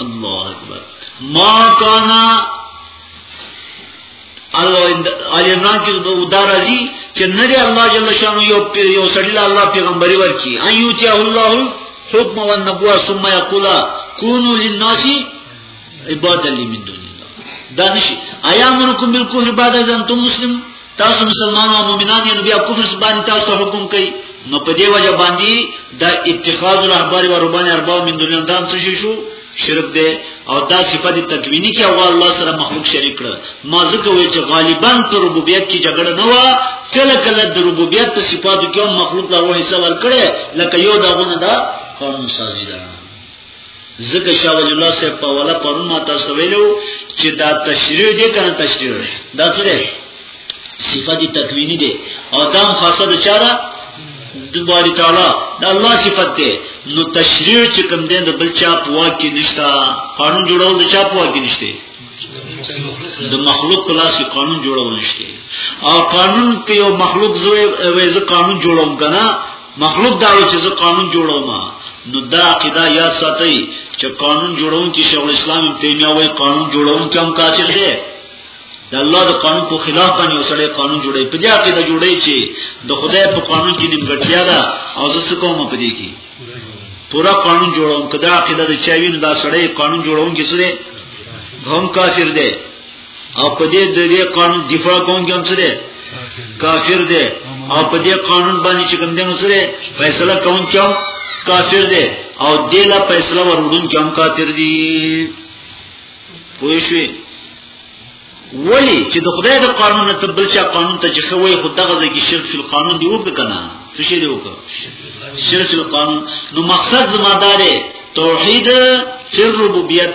الله اکبر ما کانا آل عمران کې دا راځي چې نه دی الله جل شانو یو یو سړی له الله پیغمبري ورکی ان یوتی الله الحکم والنبوه ثم یقول کونوا للناس عباد لی من دون الله دا نشي آیا منکم بالکفر بعد از انتم مسلم تاسو مسلمان او مؤمنان یې بیا کفر باندې تاسو حکم کوي نو په دې وجه باندې دا اتخاذ الاحبار و ربان ارباب من دون الله څه شو شرک دی او دا صفت تکوینی کې او الله سره مخلوق شریک کړ ما ځکه وی چې غالبا پر ربوبیت کې جګړه نه و کله کله د ربوبیت په صفاتو کې مخلوق له وحی سره ور کړې لکه یو دا غونه دا قانون سازی ده ځکه شاه ولی الله صاحب په ولا پرون ما تاسو ویلو چې دا تشریح دې کنه تشریح دا څه دی صفات تکوینی دی او دا هم خاصه د چا ده د باری تعالی د الله صفت دی نو تشریح چې کوم دی د بل چا په واک کې نشتا قانون جوړول د چا په واک کې نشته د مخلوق په لاس کې قانون جوړول نشته او قانون کې یو مخلوق زوی وایي زه قانون جوړوم کنه مخلوق دا چې زه قانون جوړوم نو دا عقیده یاد ساتي چې قانون جوړون کې شیخ الاسلام ابن تیمیه وايي قانون جوړون کې هم کافر دی د الله د قانون په خلاف باندې وسړی قانون جوړي په دې عقیده جوړي چې د خدای په قانون کې نیمګړتیا ده او زه څه کوم په دې کې پورا قانون جوړوم کدا عقیده د چاوین دا سړی قانون جوړون کې سره هم کافر دی او په دې د دې قانون دفاع کوونکی هم څه دی کافر دی او په دې قانون باندې چې کوم دی نو سره فیصله کوونکی هم کافر دی او دې لا فیصله ورودونکی هم کافر دی پوه شئ ولی چې د خدای د قانون ته بل چا قانون ته چې خوې خود دغه ځکه شرک فی القانون دی وکړه کنه څه شی دی وکړه شرک فی القانون نو مقصد زمادارې توحید فی الربوبیت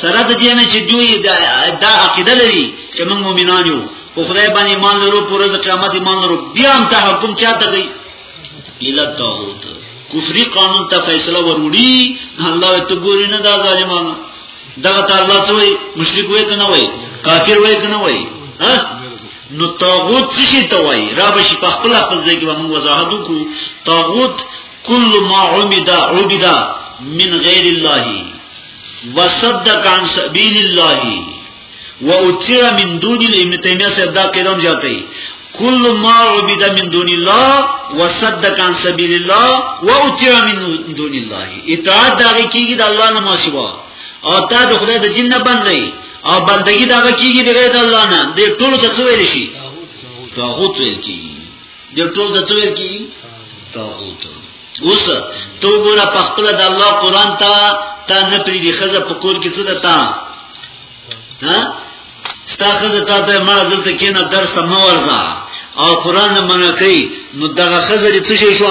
سره د دې نه چې دوی دا عقیده لري چې موږ مؤمنان یو په خدای باندې ایمان لرو پر ورځ قیامت ایمان لرو بیا هم تحکم چاته کوي اله طاغوت کفری قانون ته فیصله وروړي الله ته ګوري نه دا ظالمانو دغه ته الله څه وي مشرک وي کنه وي کافر وي کنه وي ها نو طاغوت څه شي ته وي را به شي په خپل خپل ځای کې موږ وضاحت وکړو طاغوت کل ما عبد عبد من غیر الله وصدق عن سبیل الله و اتیا من دون ابن تیمیه صاحب دا قیدم جاتی کل ما عبد من دون الله و صدق عن سبیل الله و اتیا من دون الله اطاعت داغی کیگی دا اللہ نما سوا او تا دا خدای دا جن نبندی او بندگی داغی کیگی بغیر دا اللہ نا دیر طول تصویر شی تاغوت ویل کیگی دې ټول د څه ویل کی طاغوت اوس تو ګوره په خپل د الله قران ته تا نه پری دی خزه په کور کې څه دتا ها ستا خزه تا ته ما دلته کینه درس ته مورځه او قران منه کوي نو دغه خزه دې څه شي شو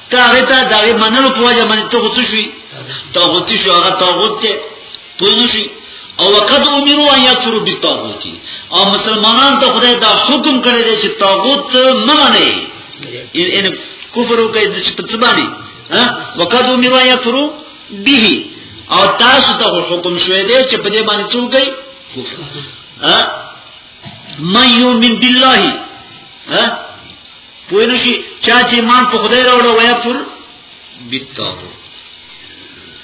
ته هغه ته دا یې منلو په وجه باندې ته غوڅ شوې طاغوت شو هغه طاغوت ته پوه شي او وقد امروا ان يكفروا بالطاغوت او مسلمانان ته خدای دا حکم کړی دی چې طاغوت نه مني ان کفر وکړي د پڅبانی ها وقد امروا ان يكفروا به او تاسو ته حکم شوی دی چې په دې باندې څوک کوي ها مَن يُؤْمِن بِاللَّهِ ها پوه نه شي چا چې ایمان په خدای راوړو ویا پر بیتاو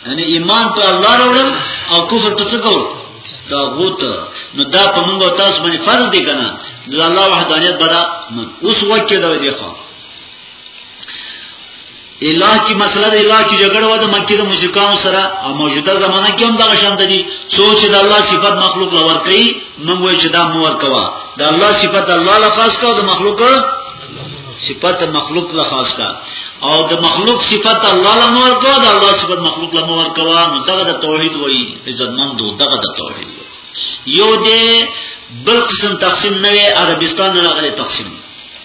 یعنی ایمان په الله راوړل او کفر په څه کول دا غوت نو دا په موږ تاسو باندې فرض دی کنه د الله وحدانیت برا اوس وکړه دا دی خو الله کی مسله د الله کی جګړه و د مکه د مشرکانو سره او موجوده زمانہ کې هم دا شان دي سوچ د الله صفات مخلوق لور کوي موږ وایو چې دا مو ورکوا د الله صفات الله لخواس کا او د مخلوق صفات مخلوق لخواس کا او د مخلوق صفات الله لمور کو د الله صفات مخلوق لمور کوا نو دغه د توحید وایي عزت مند دغه د توحید یو دې بل قسم تقسیم نه وي عربستان راغلي تقسیم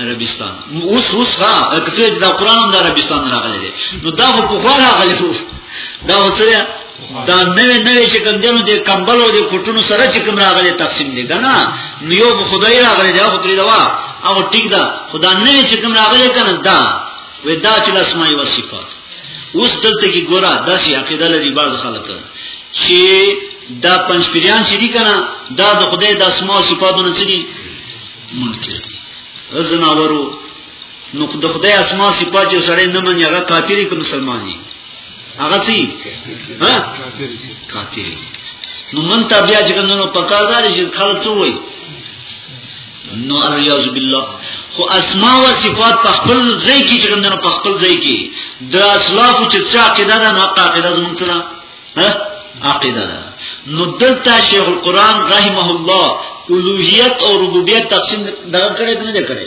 عربستان اوس اوس ها کته دا قران د عربستان راغلی دی نو دا خو په خوا راغلی وو دا وسره دا نوې نوې چې کوم دینو د کمبلو د کوټونو سره چې کوم راغلی تقسیم دی کنه نو یو خدای راغلی دا خو پرې دا وا او ټیک دا خدا نوې چې کوم راغلی کنه دا وې دا چې لاسمای وصفات اوس دلته کې ګورا داسې عقیده لري بعض خلک چې دا پنځپیران چې دي کنه دا د خدای د اسماء او صفاتونو څخه منکر دي زناورو نو د خدای اسما صفات یو سړی نه مني هغه کافر که مسلمان دي هغه سي ها کافر نو من ته بیا چې نو پکاردار شي خلک څه وایي نو الیاذ بالله خو اسماء و صفات په خپل ځای کې چې نو په خپل ځای کې د اسلاف چې څه عقیده ده نو عقیده زموږ سره عقیده ده نو دلته شیخ القران رحمه الله اولوہیت او ربوبیت تقسیم دا کړی نه دی کړی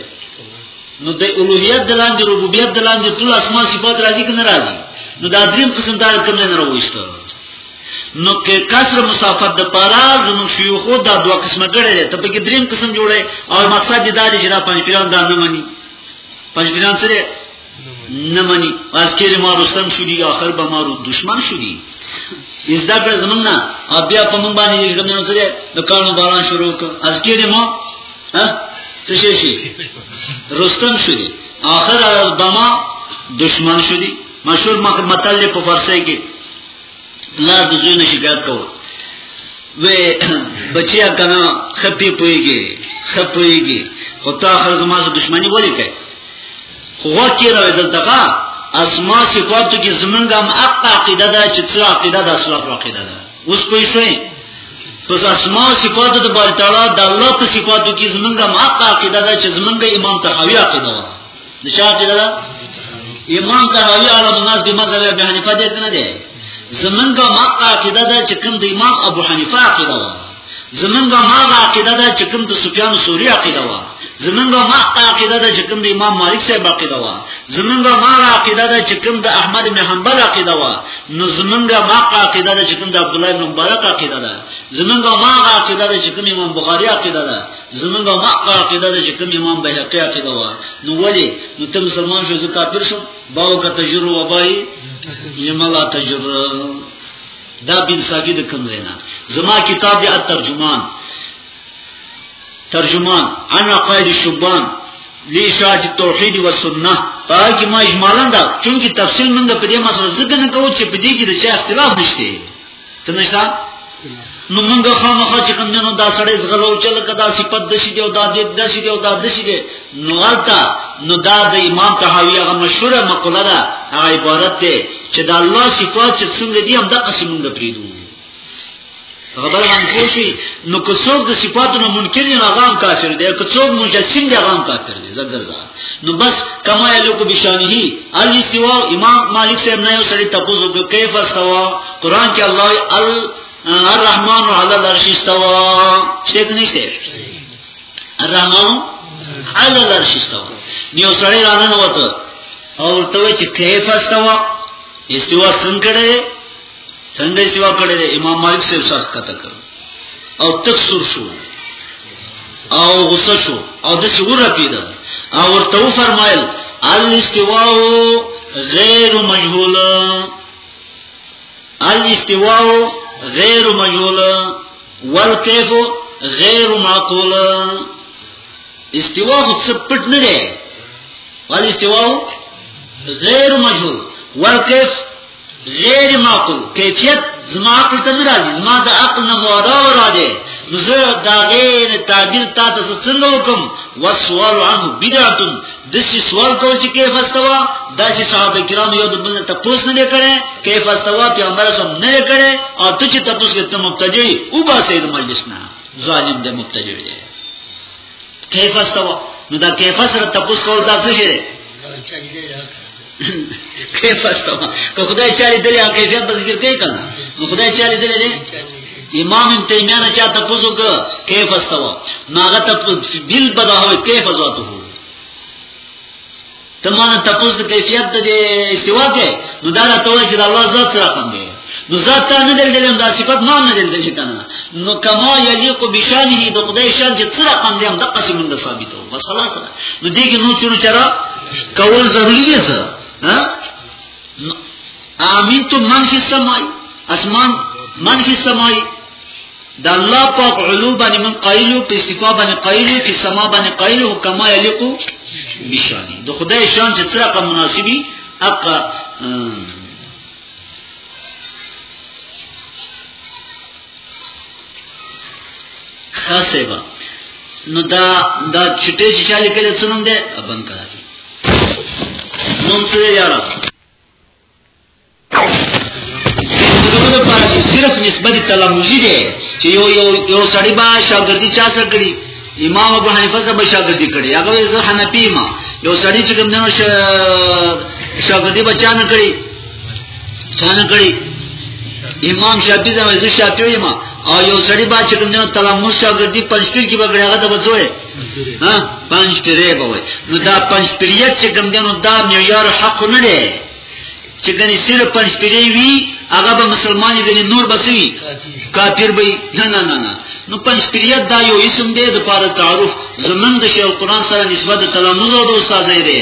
نو د اولوہیت د لاندې ربوبیت د لاندې ټول اسماء صفات راځي کنه راځي نو دا دریم قسم دا کوم نه راوښته نو کې کسر مسافت د پاراز نو شیوخو دا دوه قسمه ګړې ته په کې دریم قسم جوړه او مساجد د دې جنا پنځپیران دا نه مني پنځپیران سره نه مني پس کې ما رستم شو دي اخر به ما دشمن شو دي از دا کړ زمونږ نه بیا په مونږ باندې یو دمه سره د کانو باران شروع کړ از کې دې ما ها څه شي شي رستم شو دي اخر بما دشمن شو دي مشهور متل په فارسی کې پلار د زوی نه شکایت کوو و بچیا کنه خپې پويږي خپويږي خو تا خر زما سره دښمنی ولې کوي خو وکی راوي دلته اسما صفاتو کې زمونږ هم اق عقیده ده چې څه عقیده ده اسلام عقیده ده اوس کوی شوې پس اسما صفاتو د بار تعالی د الله په صفاتو کې زمونږ هم اق عقیده ده چې زمونږ امام تحوی عقیده ده د چا عقیده ده امام طحاوی عالم الناس د مذهب ابي حنیفه دې نه دی زمونږ ما عقیده ده چې کوم د امام ابو حنیفه عقیده و زمونږ ما عقیده ده چې کوم د سفیان ثوری عقیده و زمونږ ما عقیده ده چې کوم د امام مالک صاحب عقیده و زمونږ ما عقیده ده چې کوم د احمد بن حنبل عقیده و نو زمونږ ما عقیده ده چې کوم د عبد الله بن مبارک عقیده ده زمونږ ما عقیده ده چې کوم امام بخاری عقیده ده زمونږه حق عقیده ده چې کوم امام به حق عقیده و نو ولی نو تم مسلمان شو زکه کافر شو باو کا تجربه و بای یملا تجربه دا بن ساګی د کوم لینا زما کتاب دی ترجمان ترجمان انا قائد شبان لی شاج توحید و سنه پای کی ما اجمالا دا چونکی تفصیل منګه په دې مسله زګنه کوو چې په دې کې د چا اختلاف نشته څه نشته نو موږ خامخا چې کوم نو دا سړی زغلو چې لکه دا صفت د شي دی او دا د د شي دی او دا د شي دی نو غلطه نو دا د امام طحاوی هغه مشهوره مقوله ده هغه عبارت ده چې د الله صفات چې څنګه دي هم د قسم موږ پریدو خبر باندې کوشي نو که څوک د صفاتونو منکر نه غام کافر دی که څوک مجسم دی غام کافر دی زګر نو بس کما یلو کو بشانه الاستواء امام مالک صاحب نه یو سړی تاسو کو کیف استوا قران کې الله ال الرحمن علی العرش استوا شته کني شته الرحمن علی العرش استوا نیو سړی رانه وته او ورته چې کیف استوا استوا څنګه څنګه سیوا کړی دی امام مالک صاحب سره کته کړ او تکسر شو او غصه شو او د څه ور پیدا او ورته فرمایل الاستواء غیر مجهول الاستواء غیر مجهول والکیف غیر معقول استواء څه پټ نه دی والاستواء غیر مجهول والکیف غیر معقول کیفیت زما عقل ته ناراضي زما د عقل نه مورا وراده نو زه دا غیر تعبیر تا ته څنګه وکم وسوال عن بدعت د څه سوال کول چې کیف استوا دا چې صحابه کرام یو د بل ته پوښ نه کړي کیف استوا پیغمبر سم نه کړي او ته چې تاسو کې ته مبتدی او با سید مجلس نه ظالم د مبتدی دی کیف استوا نو دا کیف سره تاسو کول دا څه شي کیف استوا که خدای چاري دلې هغه کیفیت به ذکر کوي کنه نو خدای چاري دلې دې امام ابن تیمیه نه چا تاسو کو کیف استوا ناغه ته دل بداوي کیف ازواته تمانه تاسو د کیفیت د استوا کې نو دا راته چې د الله ذات سره کوم دی نو ذات ته نه دل دلم دا صفات ما نه دل دل کنه نو کما یلیق بشانه د خدای شان چې سره کوم دی هم د قسم د ثابتو مسله سره نو دې کې نو چیرې چر کول ضروری دی سره ها امین تو من فی السماء اسمان من فی السماء دا الله پاک علو باندې من قایلو په استفا باندې قایلو په سما باندې قایلو کما یلیقو بشانی د خدای شان چې څرګه مناسبی حق خاصه با نو دا دا چټه چې چالي کړي څه نوم ده ابن کراچي نوم څه دی یاره دغه لپاره چې صرف نسبت تلمذي دی چې یو یو یو سړی با شاګردي چا سره کړی امام ابو حنیفه سره شاګردي کړی هغه زه حنفی ما یو سړی چې کوم نه شاګردي بچا نه کړی څنګه کړی امام شافعی زموږ زو شافعی ما او یو سړی با چې کوم نه تلمو شاګردی پنځپیر کې بغړی هغه ته بچوي ها پنځپیرې به وي نو دا پنځپیریت چې کوم دنو دا نو یار حق نه دی چې ګنې صرف پنځپیرې وی هغه به مسلمانې ګنې نور بچوي کافر به نه نه نه نه نو پنځپیریت دا یو اسم دی د پاره تعارف زمنګ د شیخ قران سره نسبت تلمو او استاد دی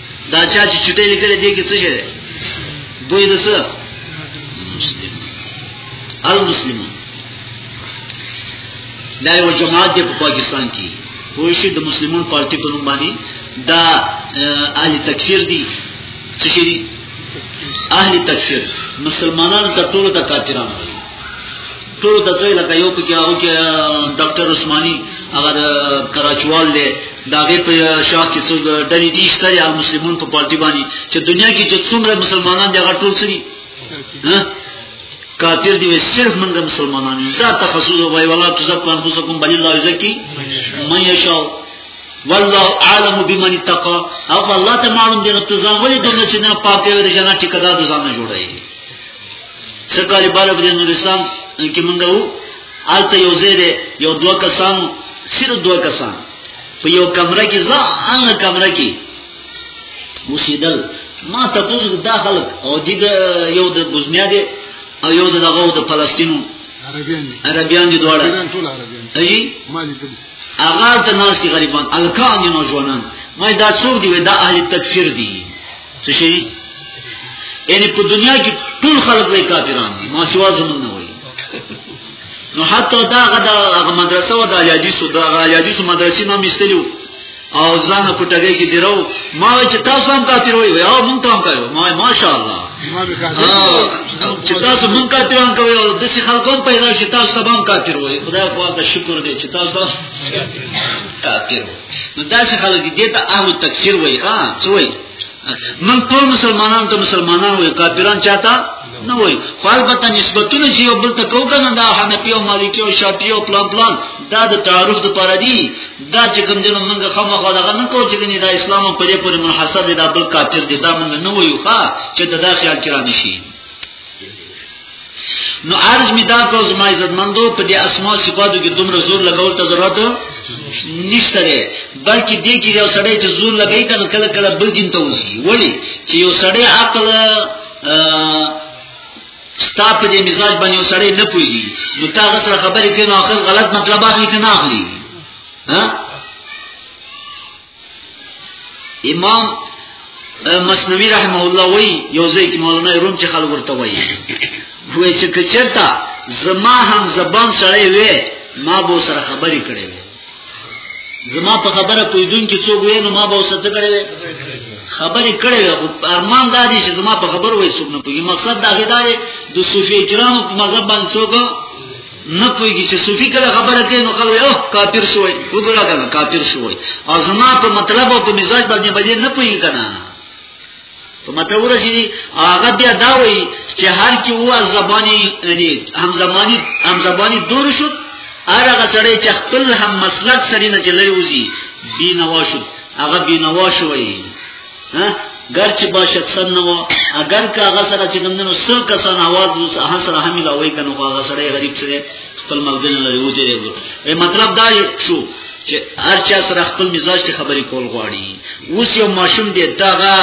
دا چا چې چټې لیکلې دي کې څه شي دوی د څه المسلمون دا یو جماعت دی په پاکستان کې کوشي د مسلمون پارټي په نوم باندې دا اهل تکفیر دي څه شي دي اهل تکفیر مسلمانان ته ټول د کافرانو ټول د ځای لکه یو پکې هغه کې ډاکټر عثماني هغه د کراچوال دی دا غي په شاخ کې څو ډلې دي شته یا مسلمان په پارټي باندې چې دنیا کې چې څومره مسلمانان دي هغه ټول سړي کافر دی صرف من د مسلمانانو دا تخصص وای والله تزکو انفسکم بل الله یزکی من یشاء والله عالم بمن اتقى او الله ته معلوم دی نو تزان ولې دنه چې نه پاکه وي جنا ټیکدار ځان نه جوړایي سکالی بالا په نورستان کې مونږ وو آلته یو ځای دی یو دوه کسان صرف دوه کسان په یو کمره کې ځا ان کمره کې وسیدل ما ته پوز دا خلک او دې یو د بوزنیا دی او یو د دغه د فلسطینو عربیان دي عربیان دي دواړه ایران ټول عربیان دي اي ما دي دي اغاز د ناس کې غریبان الکان دي نوجوانان ما دا څوک دي دا اهل تکفیر دي څه شي یعنی په دنیا کې ټول خلک وای کافران دي ما سوا زمون نه وای نو حتی دا غدا هغه مدرسه و د الیادیسو د الیادیسو مدرسې نام ایستلیو او ځان په ټګي کې دیرو ما چې تاسو هم کافر وای او مونږ ته هم کوي ما ماشاءالله چې تاسو مونږ کافران کوي او د څه خلکو پیدا شي تاسو هم کافر وای خدای په شکر دې چې تاسو کافر وای نو دا چې خلک دې ته اهل تکفیر وایي ها څه وایي من ټول مسلمانان ته مسلمانان وایي کافران چاته نه وایي خو البته نسبتونه چې یو بل ته کوو کنه دا حنفي او مالکي او شافعي او پلان پلان دا د تعارف د پاره دي دا چې کوم دین موږ خامخا دغه نه کوو چې دا اسلام په دې پورې منحصر دی دا بل کافر دی دا موږ نه وایو ښا چې دا خیال چرانه شي نو عرض می دا کو زما عزت مندو په دې اسماء صفاتو کې دومره زور لګول ته ضرورت نشته دی بلکې دې کې یو سړی چې زور لګی کنه کله کله بل دین ته وځي ولی چې یو سړی عقل ستا په دې مزاج باندې یو سړی نه پوهیږي نو تا غته خبرې کوي نو اخر غلط مطلب اخلي کنه اخلي ها امام مسنوی رحمه الله وی یو ځای کې مولانا روم چې خلک ورته وایي وای چې کچرتا زما هم زبان سړی وې ما به سره خبرې کړې وې زما په خبره پویدون کې څوک وې نو ما به وسته کړې وې خبرې کړې وې او ارمان دا دی چې زما په خبره وې څوک نه پوي مقصد دا غدا دی د صوفي کرامو په مذهب باندې څوک نه پوهیږي چې صوفي کله خبره کوي نو خلک او کافر شوی وګوره کنه کافر شوی او زما په مطلب او په مزاج باندې باندې نه پوهیږي کنه په مطلب ورشي هغه بیا دا وایي چې هر کی هو زبانی یعنی هم زمانی هم زبانی دور شو هغه سره چې خپل هم مسلک سره نه چلري وزي بینوا شو هغه بینوا شوی ها ګر چې با شخصن نه وو اگر که هغه سره چې ګمندنو سل کسان आवाज وس هغه سره حمل او وای کنه هغه سره غریب سره خپل ملګری لري و جری ګور به مطلب دا شو چې هر چا سره خپل مزاج ته خبرې کول غواړي اوس یو ماشوم دی دغه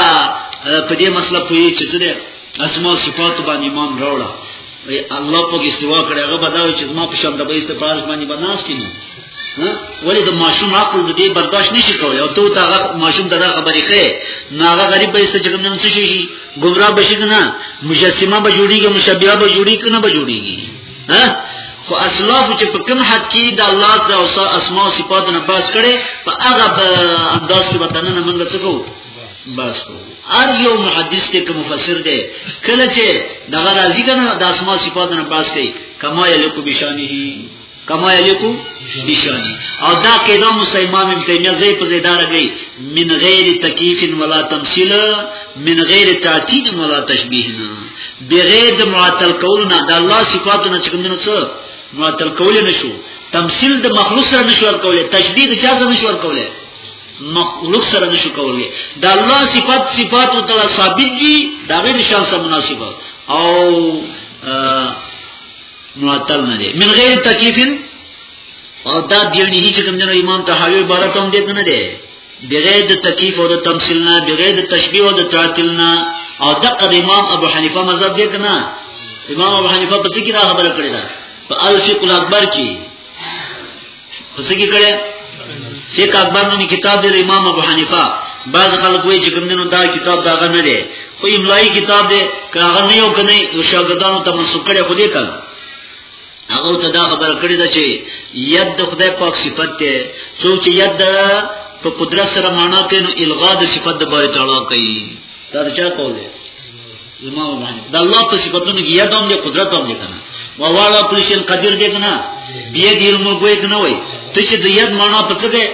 په دې مسله پوهی چې زه اسماء صفات باندې ایمان راوړم الله په استوا کړه هغه بداوي چې ما په شان د به استفاده باندې بناس کینی ولی د ماشوم عقل د دې برداشت نشي کولای او ته دا ماشوم دغه خبرې خې ناغه غریب به ست چې کوم څه شي ګمرا بشي کنه مجسمه به جوړیږي مشبیه به جوړیږي کنه به جوړیږي ها خو اسلاف چې په کوم حد کې د الله د اسماء او صفات نه پاس کړي په هغه انداز کې وطن نه موږ څه کوو بس کوو ار یو محدث ته کوم مفسر دی کله چې دغه راضی کنه د اسماء صفات نه پاس کړي کما یلکو بشانه کما یلیکو بشانی او دا قیدا موسی امام ابن تیمیه زی په زیدار گئی من غیر تکیف ولا تمثیل من غیر تعطیل ولا تشبیه بغیر معطل کولنا دا الله صفاتونه چې کوم نه څه معطل کول نه شو تمثيل د مخلوق سره نشو ورکولې تشبيه د چا سره نشو ورکولې مخلوق سره نشو کولې د الله صفات صفات او تعالی ثابت دي دا غیر شان سره مناسبه او معطل نه دی من غیر تکیف او دا دیونی چې کوم جنو امام طحاوی عبارت هم دې نه دی بغیر د تکیف او د تمثيل نه بغیر د تشبیه او د تعطیل نه او دغه امام ابو حنیفه مذهب دې کنه امام ابو حنیفه په څه کې دا خبره کړې ده په الفق الاکبر کې خو څه کې کړي فقه اکبر نومي کتاب دی د امام ابو حنیفه بعض خلک وایي چې کوم دینو دا کتاب دا غنه دی خو املایي کتاب دی کاغه نه یو کنه نو شاګردانو ته منسوب کړي خو دې کړه هغه ته دا خبره کړې ده چې ید د خدای پاک صفت دی څوک چې ید په قدرت سره معنا کوي نو الغا د صفت د باره تعالی کوي دا چا قول دی زما وړاندې د الله په صفاتونو کې یاد هم دې قدرت هم دې کنه و والا پلیشن قدیر دې کنه بیا دې علم وګوي کنه وای ته چې د یاد معنا پڅ دې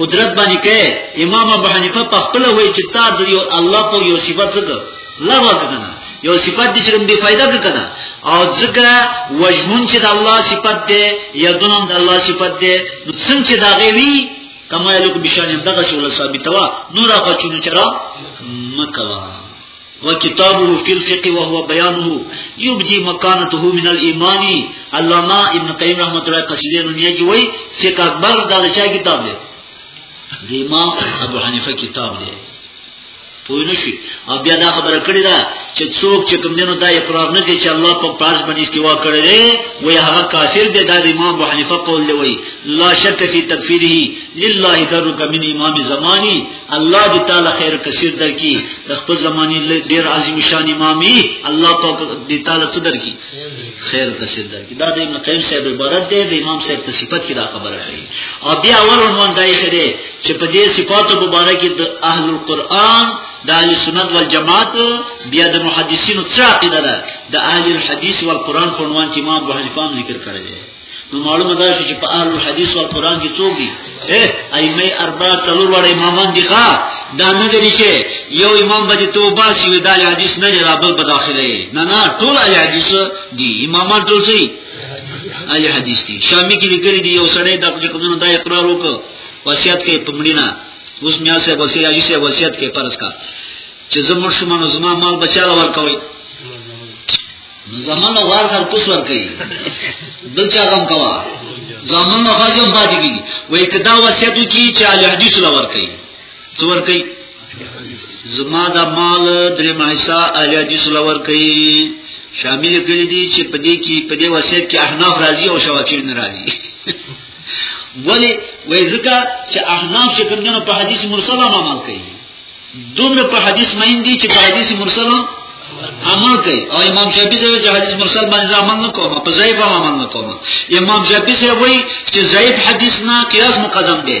قدرت باندې کې امام ابو حنیفه په خپل وای چې تا د یو الله په یو صفات څخه لا وکړه یو صفات دې چې بے فائدہ کړه او ځکه وجهون چې د الله صفات دې یادونم د الله صفات دې څنګه چې دا غوي کما یلو کې بشان هم دغه شول ثابتوا نور هغه چونو چرا مکوا وكتابه في الفقه وهو بيانه يبدي مكانته من الايمان علامه ابن قیم رحمت الله قصیده نو نیږي وای فقه اکبر دا چا کتاب دی د امام ابو حنیفه کتاب دی پوه نه شي او بیا دا خبره کړې ده چې څوک چې کوم دینو دا اقرار نه کوي چې الله په پاس باندې استوا کړی دی وای هغه کافر دی دا د امام ابو حنیفه قول دی وای لا شک فی تکفیره لله درک من امام زمانی الله دې تعالی خیر کثیر درکې د خپل زمانی ډیر عظیم شان امامي الله پاک دې تعالی څه درکې خیر کثیر درکې دا د ابن قیم صاحب عبارت دی د امام صاحب په صفت کې دا خبره کوي او بیا اول عنوان دا یې خره چې په دې صفاتو مبارک کې د اهل القرآن د اهل سنت والجماعت بیا د محدثینو څخه عقیده ده د اهل الحدیث والقرآن په عنوان چې امام ابو حنیفه ذکر کړی دی نو معلومه ده چې په اهل الحديث او قران کې څوک دي ائمه اربع څلور وړ امامان دي ښا دا نه دي چې یو امام به توبه شي د حدیث نه رابل په داخله نه نه ټول حدیث دی امامان ټول سي اهل حدیث دي شامی کې لیکلي دي یو سړی د خپل قدونو دا اقرار وکړ وصیت کوي په مړینا اوس میا سه وصیت اجي سه وصیت کوي پرس کا چې زموږ شمن زما مال بچاله ورکوي زمان وار سر کوس ور کوي دل چا غم کوا زمان نه فاجم پاتې کیږي وای کدا وصیت کی چې اهل حدیث لور کوي څو ور کوي زما دا مال درې مایسا الیا دي سره ور کوي شامل کړی دي چې په دې کې په دې وصیت کې احناف راضي او شواکیر نه راضي ولی وای ځکه چې احناف چې کوم جنو په حدیث مرسل عمل کوي دومره په حدیث مین دي چې په حدیث مرسل عمل کوي او امام شافعي زوی چې حدیث مرسل باندې عمل نه کوم په ضعیف عمل نه کوم امام شافعي زوی چې ضعیف حدیث نه قیاس مقدم دی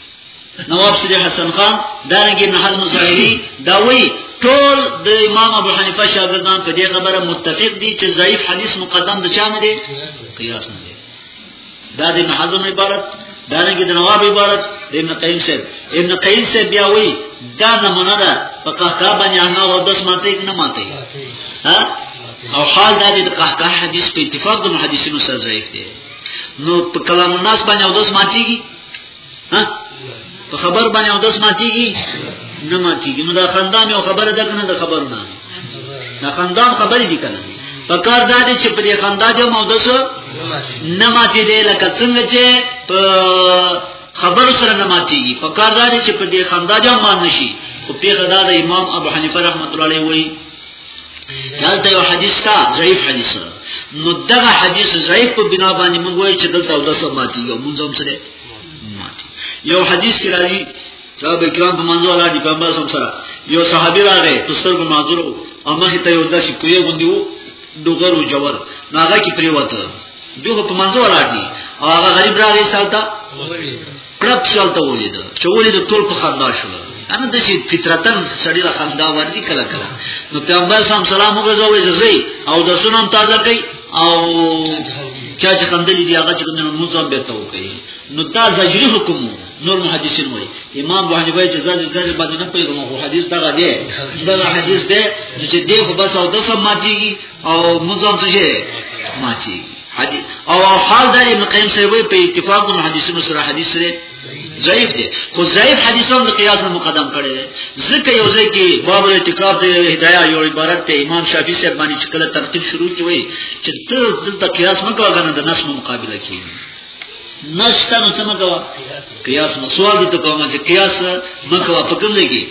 نواب سید حسن خان دارنګه ابن حزم ظاهری دا وی ټول د امام ابو حنیفه شاګردان په دې خبره متفق دي چې ضعیف حدیث مقدم د چا نه دی قیاس نه دی دا د ابن حزم عبارت دارنګه د نواب عبارت د ابن قیم سے ابن قیم سے بیا وی دا نمونه ده په قهقه باندې انا او داس ماته نه ماته ها او حال دا د قهقه حدیث په اتفاق د محدثینو سره ضعیف دی نو په کلام الناس باندې او داس ماتېږي ها په خبر باندې او داس ماتيږي نه ماتيږي نو دا خندان یو خبره ده کنه د خبر نه دا خندان خبرې دي کنه په کار دا دي چې په دې خندا دې مو داس نه ماتي دی لکه څنګه چې په خبر سره نه ماتيږي په کار دا دي چې په دې خندا دې مان نشي او پیغه دا د امام ابو حنیفه رحمۃ اللہ علیہ وایي دلته یو حدیث تا ضعیف حدیث نو دغه حدیث ضعیف په بنا باندې موږ وایو چې دلته او داسه ماتي یو موږ هم سره ماتي یو حدیث کې راځي صاحب کرام په منځو الله دی پیغمبر سم سره یو صحابي راغی په سترګو معذور او مخ ته یو داسې کوی غوندي وو ډوګر او جوړ ناغه کې پریوته دوه په منځو راځي او هغه غریب راغی سالتا کړپ شل ته ولید چې ولید ټول په خندا شو انا د شي فطرتن سړی له خندا ورځي کله کله نو پیغمبر سم سلام وګرځوي زوی او د سنم تازه کوي او چا چې خندلې دی هغه چې کوم نو ځم به ته وکي نو دا زجری حکم نور محدثین وای امام ابو حنیفه چې زجر زجر باندې نه پیدا مو حدیث دا غدي دا حدیث دی چې دی خو بس او د سم ماتيږي او مزم څه شي ماتيږي حدیث او حال د ابن قیم صاحب په اتفاق د حدیثونو سره حدیث سره ضعیف دی خو ضعیف حدیثان د قیاس نه مقدم کړي دي ځکه یو ځای کې باب الاعتکاف د هدايه یو عبارت ته امام شافعي صاحب باندې چې کله ترتیب شروع کوي چې ته دلته قیاس مکو غنه د نس مقابله کوي نس ته نو څه مکو قیاس نو سوال ته کوم چې قیاس مکوا په کوم ځای کې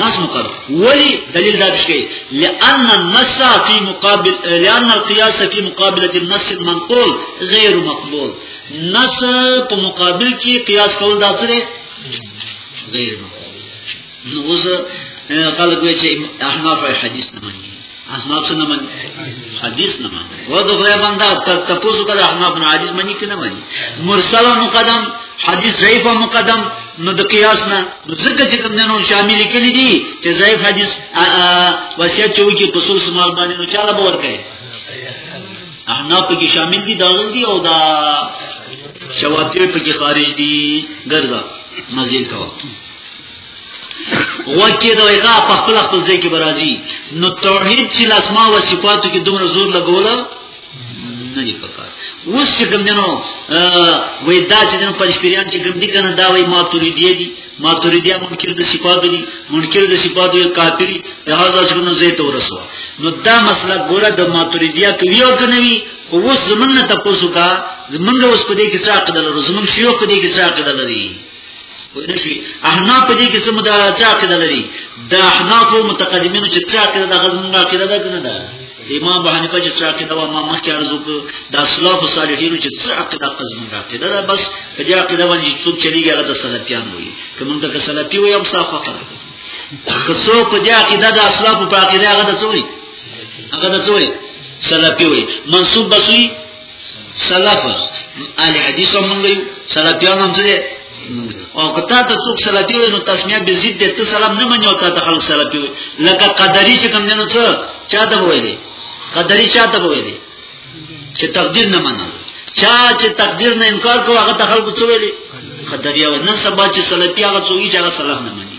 نص مقر ولی دلیل دا شي لئن النص فی مقابل لئن القیاس فی مقابله النص المنقول غیر مقبول نص په مقابل کې قیاس کول دا څه دی غیر مقبول نو اوس خلک وایي چې احناف حدیث نه مانی احناف څه نه مانی حدیث نه مانی و د خدای بندا ته پوسو کړه احناف نه حدیث مانی کنه مانی مرسل مقدم حدیث ضعیف مقدم نو د قیاس نه نو ځکه چې کوم نه شامل کړي دي چې ضعیف حدیث وصیت چوي په سوس مال باندې نو چاله باور کوي احناف کې شامل دي داغل دي او دا شواطیر په کې خارج دي ګرځا مزید کوه وکه دا هغه په خپل خپل ځای کې برازي نو توحید چې لاسما او صفاتو کې دومره زور لګول نه دی پکار اوس چې کوم جنو وې دا چې جنو پنځپیران چې کوم دي کنه دا وې ماتوریدی دي ماتوریدی منکر د صفاتو دي منکر د صفاتو یو کافری لہذا چې نو زه ته ورسو نو دا مسله ګوره د ماتوریدیا کوي او کنه وی خو اوس زمنه تاسو کا زمنګ اوس په دې کې څه عقیده لرو زمنګ شیوخ په دې کې څه عقیده لري ونشي احناف په دې کې څه مدا چا کې دلري د احناف متقدمینو چې چا کې د غزم نه کې ده کنه ده امام ابو حنیفه چې چا کې دا ما مخکې عرض وکړ د اسلاف صالحینو چې چا کې دا قزم نه کې ده بس په دې کې دا باندې څوک چلیږي هغه د سلفیان وي کوم د سلفي وي هم صاف فقره که څوک په دې کې دا د اسلاف په عقیده هغه د څوک هغه د څوک سلفي وي منسوب بسوي سلف اهل حدیث هم مونږ یو سلفیان هم څه او کته ته څوک سلفی وي نو تسمیه به ضد ته سلام نه منو ته ته خلک سلفی وي لکه قدری چې کوم نه څه چاته وایي قدری چاته وایي چې تقدیر نه منل چا چې تقدیر نه انکار کوي هغه ته خلک څه ویلي قدری او نن سبا چې سلفی هغه څوګي چې هغه سلام نه مني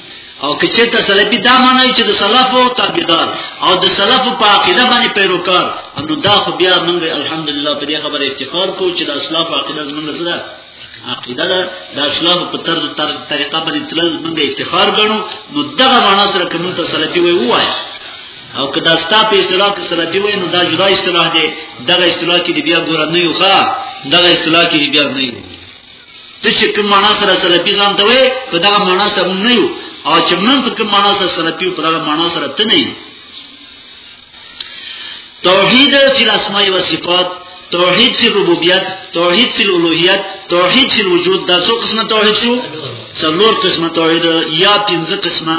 او که چېرته سلفي دا معنی چې د سلفو تابعدار او د سلفو په عقیده باندې پیروکار نو دا خو بیا موږ الحمدلله په دې خبره افتخار کوو چې د اسلاف عقیده موږ سره عقیده ده د اسلاف په طرز طریقه باندې تل موږ افتخار ګڼو نو دغه معنی سره کوم ته سلفي وي وای او که دا ستا په اصطلاح کې سلفي وي نو دا جدا اصطلاح دی دغه اصطلاح کې بیا ګور نه یو ښا دغه اصطلاح کې بیا نه یو ته چې کوم معنا سره سلفي ځان ته وې په دا معنا سره نه یو او چې موږ په کوم معنا سره سلفي په دا معنا سره ته نه یو توحید فی الاسماء و صفات توحید فی الربوبیت توحید فی الالوهیت توحید فی الوجود دا څو قسمه توحید شو څلور قسمه توحید یا پنځه قسمه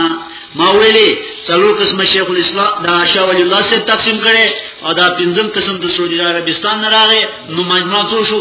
ما ویلي څلور قسمه شیخ الاسلام دا شاه ولی الله سے تقسیم کړي او دا پنځم قسم د سعودي عربستان راغی نو مجموعه شو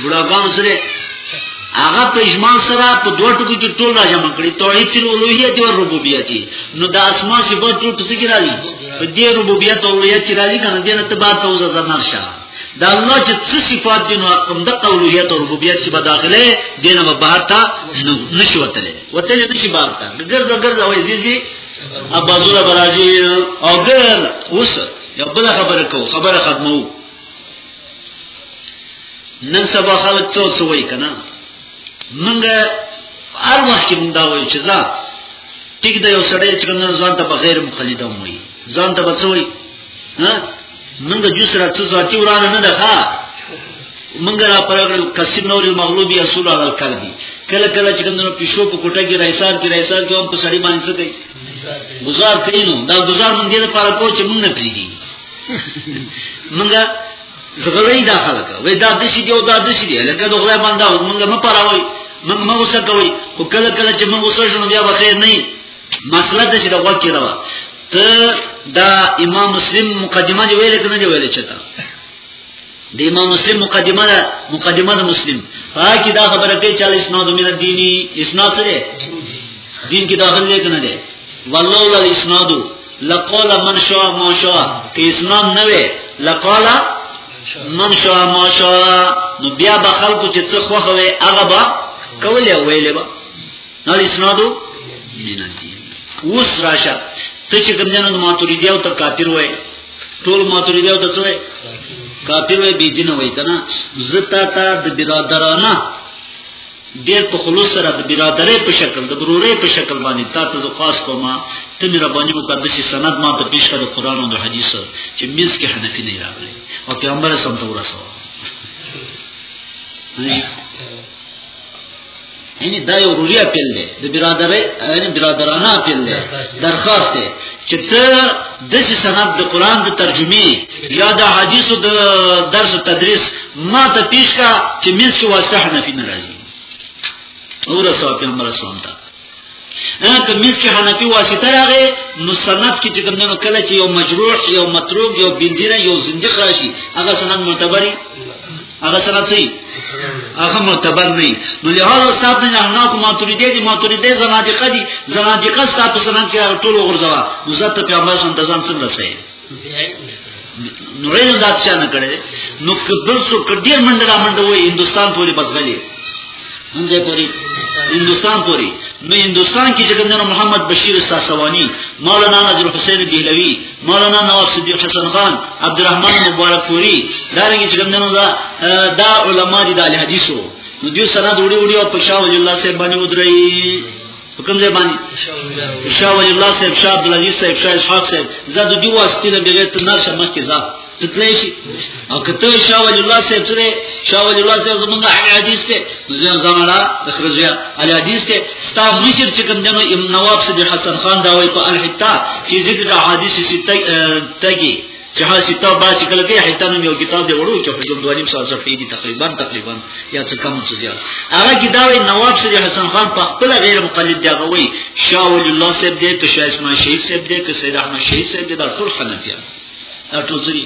بډاګان سره هغه په اجماع سره په دوه ټکو کې ټول راجمع کړي توحید فی الوهیت او ربوبیت نو د اسماء صفات ټول څه کې راځي په دې ربوبیت او الوهیت کې راځي کنه دې نه ته بعد ته وزه ځنه شه دا الله چې څه صفات دي نو کوم د قولیت او ربوبیت چې بداخله دینه به بهر ته نشي وتلې وتلې نشي بهر ته ګرځ ګرځ او عزیزي اباظور برازیل او ګر اوس یو بل خبره کو خبره ختمو نن سبا خلک څو څو وای کنه منګه هر وخت کې مونږ دا وای چې ځا ټیک دا یو سړی چې نن ځان ته بغیر مقلد وای ځان ته بچوي ها منګ جو سره څه ذاتی ورانه نه ده ها منګ را پرګل کسب نور المغلوبی اصول علی القلب کله کله چې کومو پښو په کوټه کې رئیسان کې رئیسان کې هم په سړی باندې څه کوي گزار کړینو دا گزار مونږ دې لپاره کو چې مونږ نه پیږي منګه زغړی دا خلک وې دا د شي دی او دا د شي دی لکه د خدای باندې منګه نه پراوي منګه مو څه کوي او کله کله چې موږ وسو شنو بیا بخیر نه مسله د چې د وخت کې راو ته دا امام مسلم مقدمه دی ویل کنه دی ویل چتا د امام مسلم مقدمه ده مقدمه ده مسلم پاکی دا خبره کوي چې اسناد من الدینی اسناد سره دین کې داخل دی کنه دی والله الاسناد لقال من شاء ما شاء که اسناد نه وي لقال من شاء ما شاء نو بیا به خلکو چې څه خوخه وي هغه به کولې ویلې به نو اسنادو مینه دي اوس راشه ته چې کوم جنو ماتوریدی او ته کافر وای ټول ماتوریدی او ته څه وای کافر وای بي دین وای کنه زتا تا د برادرانه ډیر په خلوص سره د برادرۍ په شکل د برورۍ په شکل باندې تا ته زه خاص کوم ته مې رباني مقدس سند ما ته پیش کړ د قران او د حدیث چې میز کې حنفي نه راغلي او پیغمبر سم ته ورسو یعنی دا یو رویا پیل دی د برادرۍ یعنی برادرانه پیل دی درخواست دی چې ته د چې سند د قران د ترجمه یا د حدیثو د درس او تدریس ما ته پیش کا چې مینس کې واسطه حنفي نه راځي اور سو پیغمبر اسلام ته که مینس کې حنفي واسطه راغې نو سند کې چې کومنو کله چې یو مجروح یو متروک یو بندیره یو زندق راشي هغه سند معتبري هغه سره څه هغه معتبر نه نو لهدا ستاسو نه احنا کو ماتوریدې دي ماتوریدې زنادقه دي زنادقه ستاسو سره کې هغه ټول ورځوا نو زه ته پیغمبر سم دزان سم رسې نو علم دا څه نه کړي نو کبل سو کډیر منډه را منډه وې هندستان پوری بس غلي همځه پوری هندستان پوری نو هندستان کې چې ګندنه محمد بشیر ساسوانی مولانا نظر حسین دهلوی مولانا نواب صدیق حسن خان عبدالرحمن مبارک پوری دا رنګ چې کوم نه دا دا علما دي د حدیثو نو دې سره دوړي وړي او پښا ولی الله صاحب باندې ودرې حکم ځای باندې شاه ولی الله صاحب شاه عبد العزيز صاحب شاه اسحاق صاحب زاد دوی واسطه نه بغیر تر نشه مخکې ځه تتلی شي او کته شاه ولی الله صاحب سره شاه ولی الله صاحب زمونږ حدیث ته زم زمړه تخرجیا علی حدیث ته ستا مشر چې کوم دنو ام نواب صدیق حسن خان دا وایي په الحتا چې ذکر احادیث سته تګي چې هغه کتاب با چې کله کې حتی نو یو کتاب دی وړو چې په جون دوانیم سال صفحې دي تقریبا تقریبا یا څه کم څه زیات هغه کتاب نواب سید حسن خان په خپل غیر مقلد دی هغه وی شاه ولی الله صاحب دی که شاه اسماعیل شهید صاحب دی که سید احمد شهید صاحب دی دا ټول حنفیان دا ټول څه دي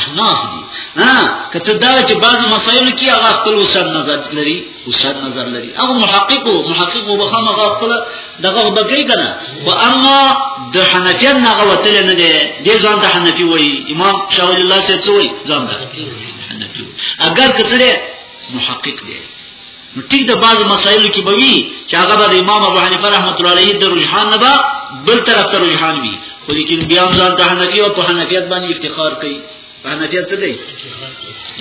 احناف دي ها کته دا چې بعض مسائل کې هغه خپل وسد نظر لري وسد نظر لري هغه محقق او محقق او بخام هغه خپل دغه بګی کنه و اما د حنفیان نه غوتل نه دي د ځان د حنفي وای امام شاول الله سي څوی ځان د حنفي اگر کته محقق دی نو ټیک د بعض مسایلو کې به وي چې هغه به د امام ابو حنیفه رحمۃ اللہ علیه د رجحان نه به بل طرف ته رجحان وي خو لیکن بیا هم ځان د حنفی او په حنفیت باندې افتخار کوي په حنفیت څه دی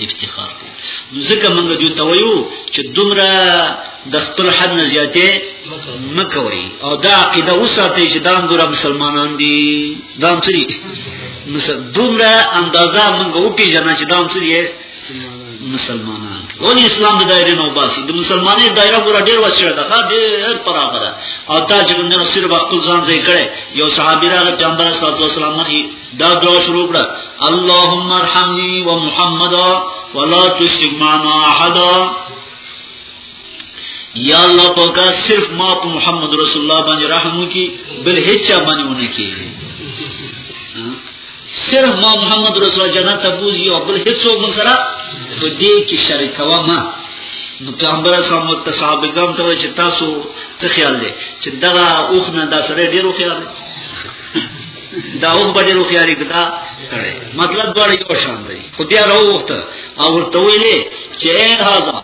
افتخار کوي نو ځکه موږ دوی ته وایو چې دومره د خپل حد نه زیاتې مکوي او دا عقیده وساتي چې دا موږ مسلمانان دي دا هم څه دي دومره اندازه موږ وپیژنه چې دا هم څه دي مسلمانان ولې اسلام د دایره نه وباسي د مسلمانې دایره ګوره ډېر وسره ده ښه ډېر پراخه ده او تا چې کوم نه صرف خپل ځان ځای کړي یو صحابي راغی پیغمبر صلی الله علیه وسلم مخې دا دعا شروع کړه اللهم ارحمني ومحمدا ولا تشرك معنا احد یا الله پاکه صرف ما په محمد رسول الله باندې رحم وکي بل هیڅ باندې ونه کیږي صرف ما محمد رسول الله جنت ته بوزي او بل هیڅ څوک مون سره په دې کې شریک کوه ما نو پیغمبر اسلام او صحابه کرام ته چې تاسو څه خیال دی چې دغه اوخ نه دا سره ډیرو خیال دی دا اوخ به ډیرو خیال دی دا سره مطلب دا یو شان دی خو بیا راوخته او ورته ویلې چې هاذا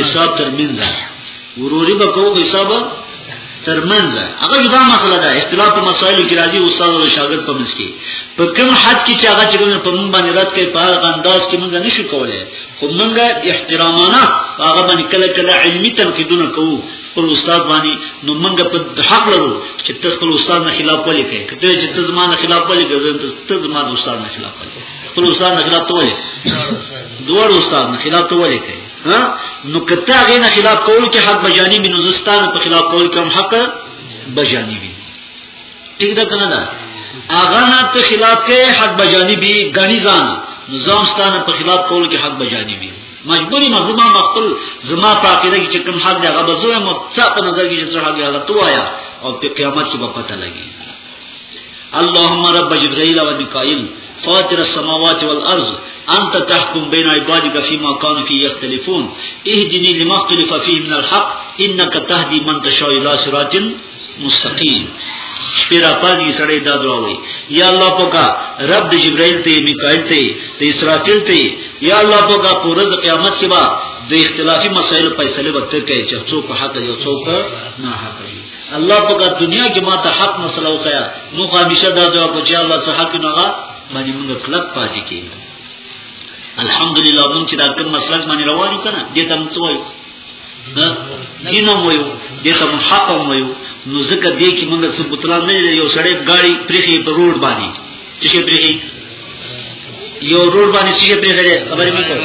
حساب ترمنځ وروري به کوو حساب ترمنځ هغه جدا مسله ده اختلاف په مسایلو کې راځي استاد او شاګرد په منځ کې په کوم حد کې چې هغه چې په موږ باندې رات کوي په هغه انداز کې موږ نشو کولای خو موږ احترامانه هغه باندې کله کله علمي تنقیدونه کوو پر استاد باندې نو موږ په حق لرو چې تاسو خپل استاد نه خلاف ولې کوي کته چې تاسو ما نه خلاف ولې کوي تاسو ما د استاد نه خلاف ولې خپل استاد نه خلاف تولې دوړ استاد نه خلاف تولې کوي ها نو کته غي نه خلاف کول کې حق بجانی بن زستان په خلاف کول کوم حق بجانی بي ٹھیک ده کنه دا اغه نه ته خلاف کې حق بجانی بي غني ځان نظام ستان په خلاف کول کې حق بجانی بي مجبوری مزما مخفل زما پاکیده کی چکم حق دی هغه بزوه مو څه په نظر کې چې حق دی هغه تو آیا او په قیامت کې به پته لګي اللهم رب جبرائیل و میکائیل فاطر السماوات والارض انت تحكم بين عبادك فيما كانوا فيه يختلفون اهدني لما اختلف فيه من الحق انك تهدي من تشاء الى صراط مستقيم شپیرا پازی سړی دا دعا وای یا الله پاکا رب د جبرائیل ته میکائیل ته د اسرافیل ته یا الله پاکا پر ورځ قیامت کې با د اختلافي مسائل فیصله وکړي چې څوک حق دی او څوک نه حق دی الله په دنیا کې ما ته حق مسله وکیا نو همیشه دا دعا کو چې الله څخه حق نه غا باندې موږ کلک پاتې کې الحمدلله موږ چې دا کوم مسلک باندې روان یو کنه دې تم څه وایو دین هم وایو دې تم حق هم وایو نو ځکه دې کې موږ څه بوتلان نه یو سړی ګاړي پرخي په روډ باندې چې شي پرخي یو روډ باندې چې پرخي خبرې مې کوي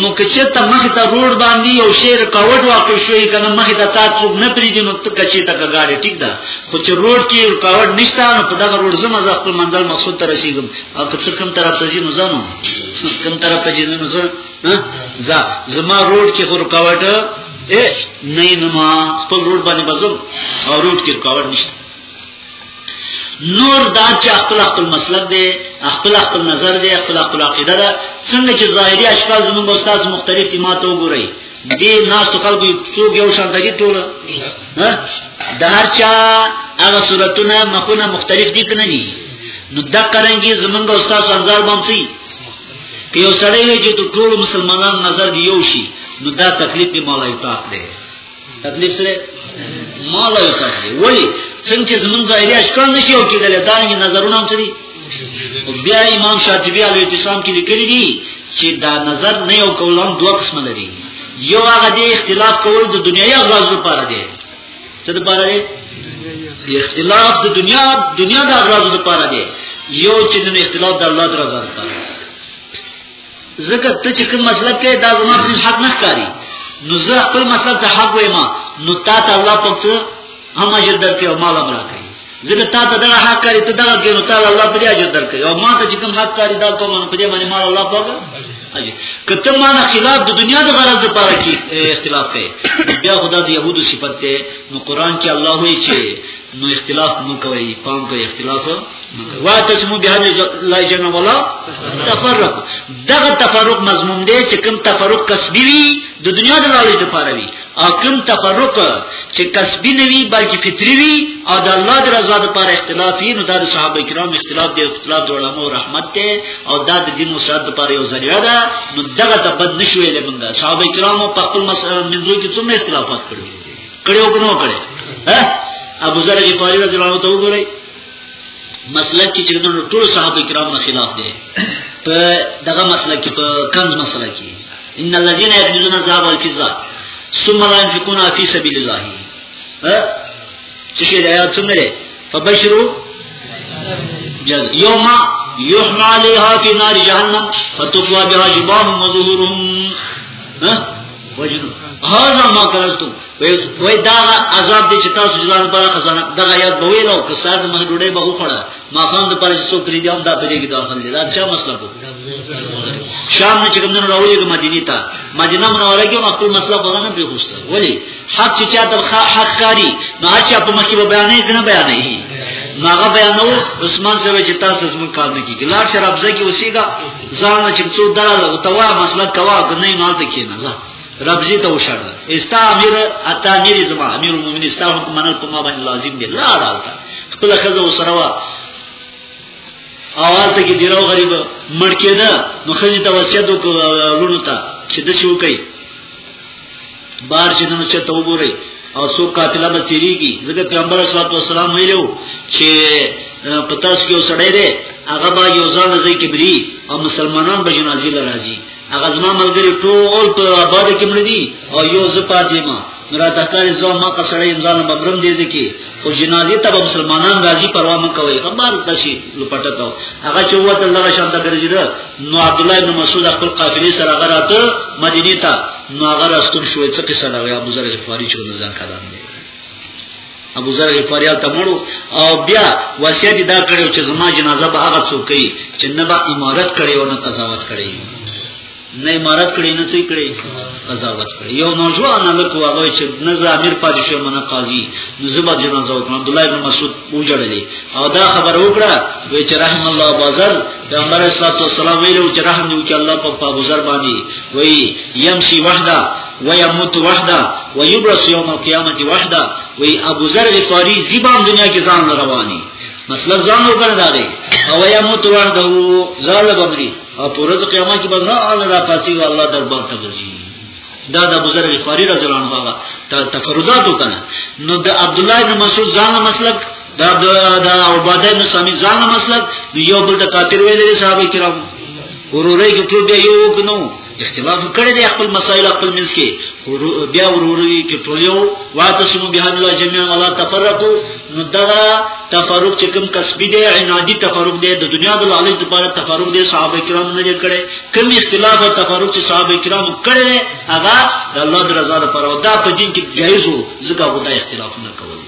نو که چېرته مخې ته روډ باندې یو شی رکاوټ واقع شوی کنه مخې ته تا څوک نه پریږدي نو ته کچې ته کګاړې ټیک ده خو چې روډ کې رکاوټ نشته نو په دغه روډ زما ځخ په منځل مقصود ته رسیدم او که څه کم طرف ته ځینو ځانو کم طرف ته ځینو ځه ځه زما روډ کې خو رکاوټ نه نه ما خپل روډ باندې بزم او روډ کې رکاوټ نشته نور دا چې خپل خپل مسلک دی خپل خپل نظر دی خپل خپل عقیده ده څنګه چې ظاهري اشکال زموږ استاد مختلف دي ما ته وګورئ دې ناس ته خلکو څوک یو شان دي ټول ها د هر چا هغه صورتونه مخونه مختلف دي کنه دي نو دا کرانګي زمونږ استاد انزار بامسي که یو سړی وي چې ټول مسلمانان نظر دی یو شي نو دا تکلیف دی مولای طاقت دی تکلیف سره ما لا یو کار دی ولی څنګه زمون ظاهري اشکال نشي او کېدل دا نه نظرونه هم سری بیا امام شاطبی علیه السلام کې لیکلي دي چې دا نظر نه یو کولم دوه قسم لري یو هغه دی اختلاف کول د دنیاي اغراض لپاره دی څه لپاره دی اختلاف د دنیا دنیا د اغراض لپاره دی یو چې د اختلاف د الله درزا لپاره ځکه ته چې کوم مطلب کې دا زما سي حق نه ښکاری نو زه خپل مطلب ته حق وایم نو تا ته الله پاک څه هم اجر درکې او مال امر کوي ځکه تا ته دا حق کاری ته دا کې نو تعالی الله پرې اجر درکې او ما ته چې کوم حق کاری دا کوم نو پرې باندې مال الله پاک اجر کته ما نه خلاف د دنیا د غرض لپاره کې اختلاف کوي بیا خدا د يهودو صفت ته نو قران کې الله وایي چې نو اختلاف مو کوي پام کوي اختلاف وا تاسو مو بیا لا جنا ولا تفرق دغه تفرق مضمون دی چې کوم تفرق کسبی وي د دنیا د لالچ لپاره وي او کوم تفرق چې کسبی نه وي بلکې فطری وي او د الله د رضا لپاره اختلاف وي نو دا د صحابه کرام اختلاف دی اختلاف د علماو رحمت دی او دا د دین او سر لپاره یو ذریعہ ده نو دغه ته بد نشوي لمنګه صحابه کرام په خپل مسله منځو کې څومره اختلافات کړی کړي او کنو کړي ها ابو ذر غفاری رضی الله عنه وګورئ مسلک کې چې د ټول صحابه کرامو خلاف دی په دغه مسلک کې په کنز مسلک کې ان الذين يكنزون الذهب والفضه ثم لا ينفقون في سبيل الله ها څه شي دا یاد څنګه دی فبشروا يوم يحمى عليها في نار جهنم فتقوى بها جباههم وظهورهم ها وجنو هاذا ما کلستو وای دا عذاب دې چې تاسو ځان پر خزانه دا یا بویل او که ساده مه ډوډۍ به وخړه ما خان د پرځ څو کلی دیام دا پرې کې دا خلل دا چا مسله کو شام نه چې کوم نه راوړي د مدینه ته مدینه منوره کې خپل مسله په نه پرې خوسته ولی حق چې چا تر حق کاری نو چې په مخ کې بیانې کنه بیانې ناغه بیانو عثمان سره چې تاسو زمون کار نه کیږي لار شرابزه کې وسیګا ځان چې څو دراله او توا مسله کوا کنه نه ته کینه ځه ربزی ته وشړه استا امیر اتا امیر زما امیر المؤمنین استا حکم منل کومه باندې لازم دی لا راځه خپل خزه وسره وا اواز ته کې دیرو غریب مړ کېده نو خزه ته وصیت وکړو ته چې د شو کوي بار چې نو چې ته وګورئ او سو قاتله به تیریږي ځکه پیغمبر صلی الله علیه وسلم ویلو چې پتاس کې وسړی دی هغه به یو ځان ځای کې بری او مسلمانان به جنازې لراځي هغه زما ملګری ټول په آباد کې مړ دي او یو زه پاتې ما مرا تکار زو ما قصړې امزان مبرم دې ځکه او جنازې ته مسلمانان راځي پروا م کوي خبر تشي لپټه تا هغه چې وته الله شان ته ګرځیدل نو عبد الله بن مسعود خپل قافلې سره غراته مدینه ته نو هغه راستون شو چې قصه دا وي ابو ذر غفاری چې ځان کړه ابو ذر غفاری ته مړو او بیا وصیت دا کړو چې زما جنازه به هغه څوک کوي چې نه به امارت کړي او نه قضاوت کړي نه امارت کړي نه څه کړي قضاوت کړي یو نوجوان هلک هغه چې نه امیر پاتې شو منه قاضي نو زما جنازه وکړه عبد الله بن مسعود وجړلې او دا خبر وکړه وی چې رحم الله بازر پیغمبر اسلام تو سلام ویلو چې رحم دی چې الله په ابو ذر باندې وای يمشي وحده ويموت وحده ويبرس يوم القيامه وحده وای ابو ذر غفاری زیبام دنیا کې ځان رواني مسله ځان وګڼه دا دی او يموت وحده ظالم امري او پر ورځ قیامت کې به نه الله را پاتې الله دربار ته ورځي دا د ابو ذر غفاری رضی الله عنه هغه تفردات وکنه نو د عبد الله بن مسعود ځان مسلک دا د عباده بن سامی ځان مسلک یو بل د کافر ویلې صحابه کرام ورورې کې ټول دی یو کنو اختلاف کړی دی خپل مسائل خپل منځ کې بیا ورورې کې ټول یو واته سمو بهان الله جميعا ولا تفرقوا نو دا تفرق چې کوم کسبی دی عنادي تفرق دی د دنیا د لالچ لپاره تفرق دی صحابه کرام نه لري کړي کوم اختلاف او تفرق چې صحابه کرام کړي هغه د الله د رضا لپاره او دا په دین کې جایز وو ځکه هغه اختلاف نه کول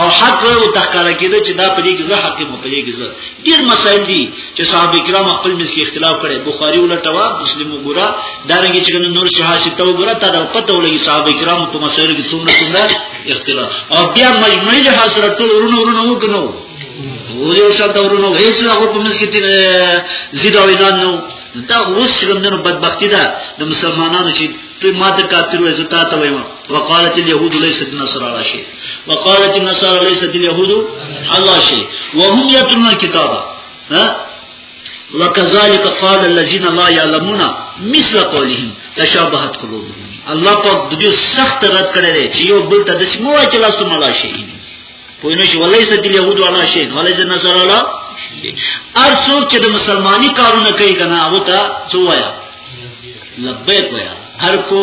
او حق او تخکاره کېده چې دا په دې کې زه حق مو په دې کې زه ډیر مسائل دي چې صحابه کرام خپل مس کې اختلاف کړي بخاری ولټوا مسلم وګورا دا رنګ چې نور شهاسي تو وګورا تا دا پته ولګي صحابه کرام په مسائل کې څومره څومره اختلاف او بیا مجموعي لحاظ سره ټول ورونو ورونو وکنو ولې او شاته ورونو هیڅ لا په منځ کې تیر زیدا وینان نو دا اوس څنګه بدبختی ده د مسلمانانو چې ته ما ته کافر وې زتا ته وایم وقالت اليهود ليست النصارى على شيء وقالت النصارى ليست اليهود على شيء وهم يتلون الكتاب ها وکذالک قال الذين لا يعلمون مثل قولهم تشابهت قلوبهم الله پاک د دې سخت رد کړی دی چې یو بل ته د سمو چې لاس ته ملا شي په نو چې ولای ست دی يهود ولا شي ولای ست نصر الله ار څوک چې د مسلمانۍ کارونه کوي کنه هغه ته څو وایا لبیک وایا هر کو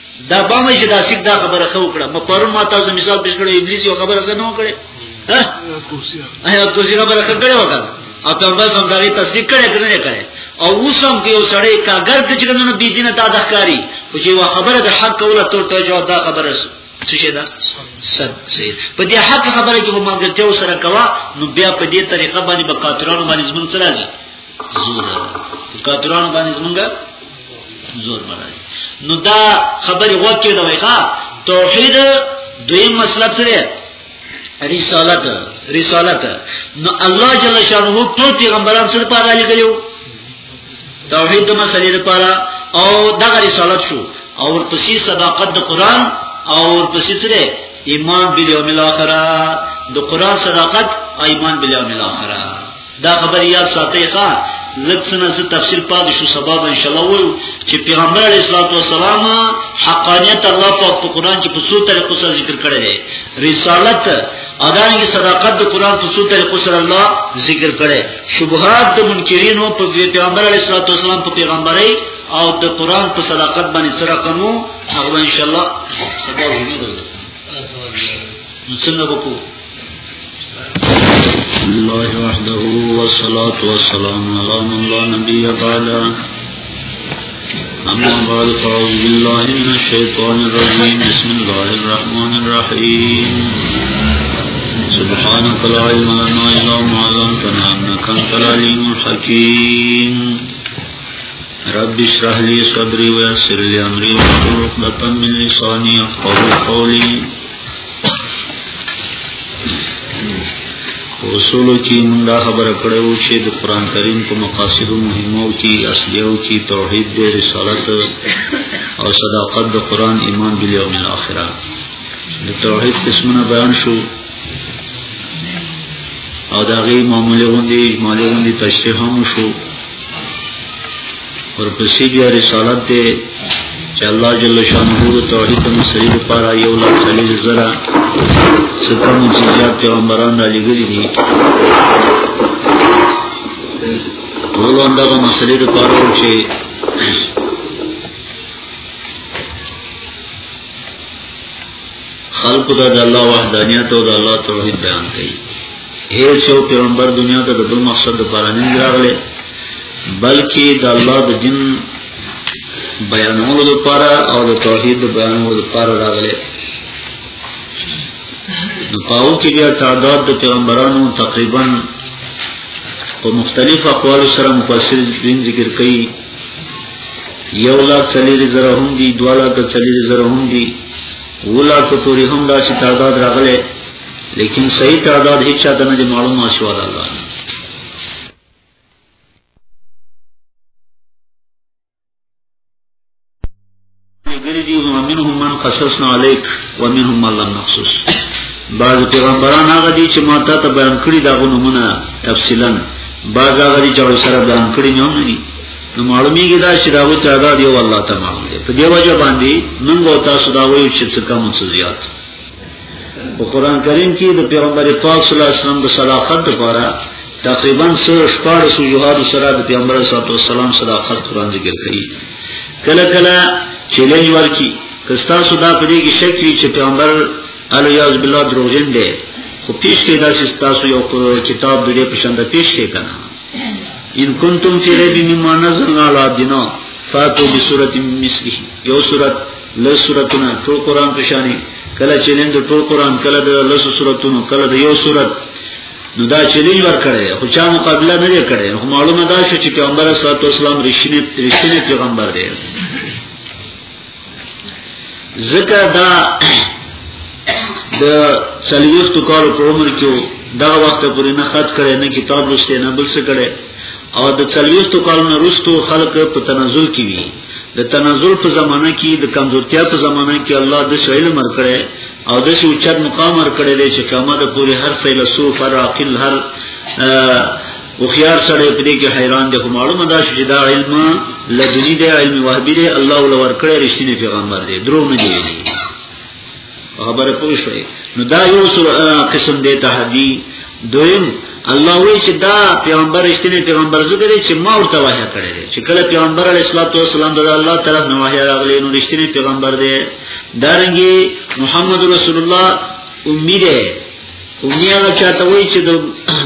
دا په مې چې دا سیک دا خبره خو کړه ما پرون ما تاسو مثال پیش کړو انګلیسي یو خبره څنګه نو کړې ها ایا کوسی خبره کړې وکړه او په بس هم دا تصدیق کړې کړې نه کړې او وسم کې یو سړی کاګر د چرنه نه بيدین ته دښکاری خو چې وا خبره د حق کوله تر ته جواب دا خبره څه شه دا صد صحیح په دې حق خبره کې هم مګر ته سره کوا نو بیا په دې طریقه باندې بکاترانو باندې زمون سره زور کاترانو باندې زمونږه زور مرای نو دا خبرې وکړې دا وای ښا توحید دوی مسله سره رسالت رسالت نو الله جل شانه ټول پیغمبران سره پاره لګیو توحید د مسلې لپاره او دغه رسالت شو او ورپسې صداقت د قران او ورپسې سره ایمان بالیوم الاخره د قران صداقت ایمان بالیوم الاخره دا خبر یاد ساتي ښا لږ څه نه څه تفسیر پاتې شو سبا به ان شاء الله وایو چې پیغمبر علیه الصلاه والسلام حقانیت الله پاک په قران کې په څو طریقو سره ذکر کړی دی رسالت ادانګي صداقت د قران په څو طریقو سره الله ذکر کړی شبهات د منکرینو په پیغمبر علیه الصلاه والسلام په پیغمبري او د قران په صداقت باندې سره کومو هغه ان شاء الله سبا وایو څنګه وکړو الله وحده والصلاة والسلام على من لا نبي بعده أما بعد فأعوذ بالله من الشيطان الرجيم بسم الله الرحمن الرحيم سبحانك لا علم لنا إلا ما علمتنا إنك أنت العليم الحكيم رب اشرح لي صدري ويسر لي أمري واحلل عقدة من لساني يفقهوا قولي اصولو کې موږ دا خبره کړې وو چې د قران کریم په مقاصد مهمو کې اصليو کې توحید د رسالت او صداقت د قران ایمان د یوم الاخره د توحید قسمونه بیان شو او دا غي معاملې غوندي معاملې غوندي تشریح هم شو ورپسې بیا رسالت دی چې الله جل شانه د توحید د مسلې لپاره یو لا څلور زره ستم چې زیات پیغمبران را لګلي دي ټول اندغه مسلې لپاره چې خلق دا د الله وحدانیت او د الله توحید بیان کوي هیڅ یو پیغمبر دنیا ته د بل مقصد لپاره نه راغلی بلکې د الله د دین بیانولو لپاره او د توحید د بیانولو لپاره راغلی نو پاو کې بیا تعداد د پیغمبرانو تقریبا په مختلف اقوال سره مفسر دین ذکر کوي یو لاک چلیری زره هم دی دو لاک چلیری زره هم دی و لاک پوری هم دا سی تعداد راغلے لیکن صحیح تعداد هیچ چاہتا نا جی معلوم آشوال اللہ نے لګری دی او منهم من قصصنا عليك ومنهم من لم نقصص بعض پیغمبران هغه دي چې ما ته بیان کړی دا غنمونه تفصیلا بعض هغه دي چې سره بیان کړی نه ونی نو معلومیږي دا چې دا و تعداد یو الله تعالی دی په دی وجه باندې موږ او تاسو دا وایو چې څه کم څه زیات په قران کریم کې د پیغمبر پاک صلی الله علیه وسلم د صداقت لپاره تقریبا څو شپږ سو جهاد سره د پیغمبر صلی الله علیه وسلم صداقت قران ذکر کوي کله کله چیلنج ورکی کستا سودا پدې کې شک وی چې پیغمبر علی یاز بالله دروغجن دی خو پیش کې دا چې تاسو یو کتاب د دې په شان د پیش کې کنه ان کنتم فی ریب مما نزلنا علی عبدنا فاتو بسورت مثله یو سورت لس سورتونه ټول قران په شانی کله چې نن د ټول قران کله د لس سورتونو کله د یو سورت نو دا چیلنج ورکړی خو چا مقابله نه دی کړی خو معلومه ده شو چې پیغمبر صلی الله علیه وسلم رښتینی رښتینی پیغمبر دی ځکه دا د څلويختو کالو په عمر کې دا وخت پورې نه خط کړي نه کتاب لوستي نه بل څه کړي او د څلويختو کالو نه وروسته خلک په تنزل کې وي د تنزل په زمانه کې د کمزورتیا په زمانه کې الله د شیل مر کړي او د شی اوچت مقام مر کړي دی چې قیامت پورې هر فیلسوف هر عاقل هر او خيار سره په دې کې حیران دي خو معلومه ده چې دا علم لدنی دی علم وهبی دی الله ولور کړی رښتینی پیغمبر دی درو نه دی خبره پوه شوي نو دا یو قسم دی تحدی دویم الله وی چې دا پیغمبر رښتینی پیغمبر زګر چې ما ورته وحی کړی دی چې کله پیغمبر علیه الصلاۃ والسلام د الله طرف نو وحی راغلی نو رښتینی پیغمبر دی دارنګي محمد رسول الله امید امید هغه چاته وی چې د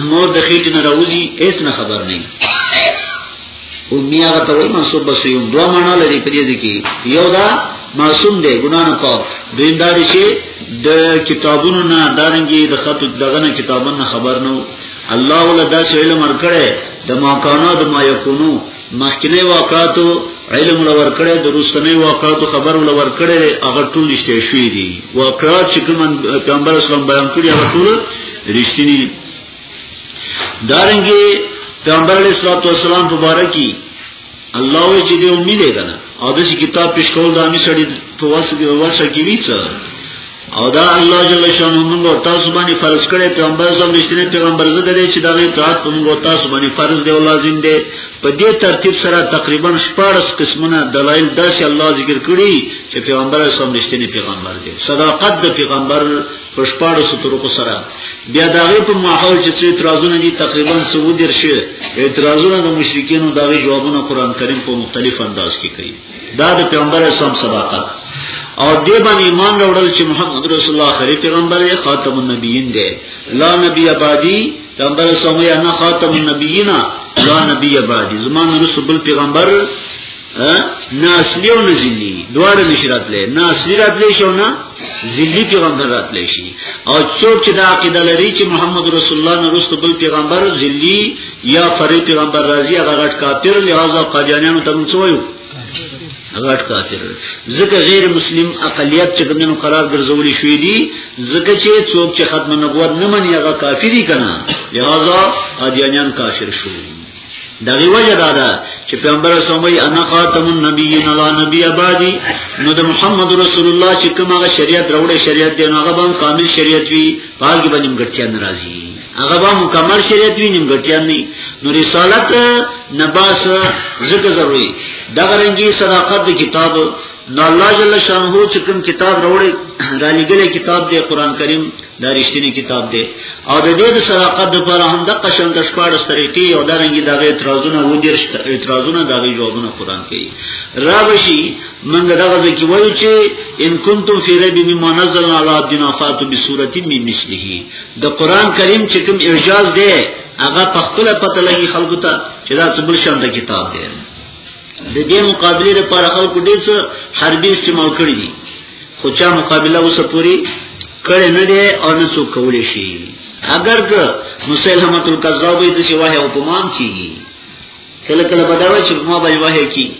مور د خېټې نه راوځي هیڅ نه خبر نه امي هغه ته وایي معصوم بس یو دوه معنا لري په دې کې یو دا معصوم دی ګنا نه پاک دویم دا دی چې د کتابونو نه دارنګي د خط دغه نه کتابونو نه خبر نه الله ولا دا علم ورکړي د ما کانو د ما یکونو مخکنه واقعاتو علم لور کړي د روسنۍ واقعاتو خبر لور کړي هغه ټول رښتیا شوی دي واقعات چې کوم پیغمبر اسلام بیان کړی هغه ټول رښتینی دارنګي پیغمبر علیه الصلاۃ والسلام په باره کې الله وی چې دی امید دی کنه او د کتاب پیش کول د امي سړي په واسه کې واسه کې ویڅ او دا الله جل شانه موږ تاسو باندې فرض کړی پیغمبر زم رښتینی پیغمبر زده دی چې دا غي اطاعت موږ تاسو باندې فرض دی او لازم دی په دې ترتیب سره تقریبا 14 قسمونه دلایل داسې الله ذکر کړی چې پیغمبر زم رښتینی پیغمبر دی صداقت د پیغمبر په شپاړسو طرقو سره بیا د هغې په ماحول چې څه اعتراضونه دي تقریبا څه ودېرش اعتراضونه د مشرکینو د هغې جوابونه قرآن کریم په مختلف انداز کې کوي دا د پیغمبر اسلام صداقت او دې باندې ایمان راوړل چې محمد رسول الله خری پیغمبر یې خاتم النبیین دی لا نبی آبادی پیغمبر اسلام یې نه خاتم النبیینا لا نبی آبادی زمانه رسول پیغمبر ناسلی او نزلی دواړه نشرات لې ناسلی رات لې شو نه زلی پیغمبر رات لې شي او څوک چې دا عقیده لري چې محمد رسول الله نه رسول بل پیغمبر زلی یا فری پیغمبر راضی هغه غټ کافر لہذا قاجانیانو ته څه وایو غټ کافر ځکه غیر مسلم اقلیت چې دنو قرار ګرځول شوې دي ځکه چې څوک چې ختم نبوت نه مني هغه کافری کنا لہذا قاجانیان کافر شوی دغه وجه دا ده چې پیغمبر سموي انا خاتم النبیین لا نبی ابادی نو د محمد رسول الله چې کوم هغه شریعت راوړي شریعت دی نو هغه به کامل شریعت وي پاګ به نیمګړتیا ناراضي هغه به مکمل شریعت وي نیمګړتیا نه نو رسالت نباس زکه ضروري دغه رنګي صداقت د کتاب نو الله جل شانه چې کوم کتاب راوړي را لګل کتاب دی قران کریم دا رښتینی کتاب دی او د دې د صداقت لپاره هم د قشن د شپارس طریقې او درنګي دغه اعتراضونه و دې اعتراضونه دغه جوابونه قران کوي را بشي موږ دغه ځکه وایو چې ان کنتم فی ریب مما نزلنا علی عبدنا فاتوا بسورۃ من مثله د قران کریم چې کوم اعجاز دی هغه په خپل پته لګي خلکو ته چې دا څه بل شان د کتاب دی د دې مقابله لپاره خلکو ډېر حربي استعمال کړی دي خو چا مقابله اوس پوری کړي نه دي او نه څوک کولی شي اگر که مسلمت الکذاب دې څه واه او پمام چیږي کله کله بداوي چې ما به واه کی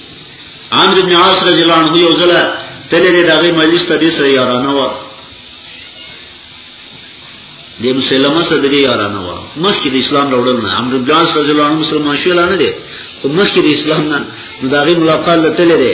عمرو بن عاص رضی الله عنه یو ځله تل دې دغه مجلس ته دې سره یارانه و دې مسلمه سره دې یارانه و مخکې د اسلام راوړل نه عمرو بن عاص رضی الله عنه مسلمان شو نه دي خو مخکې د اسلام نه مداغي ملاقات لته لري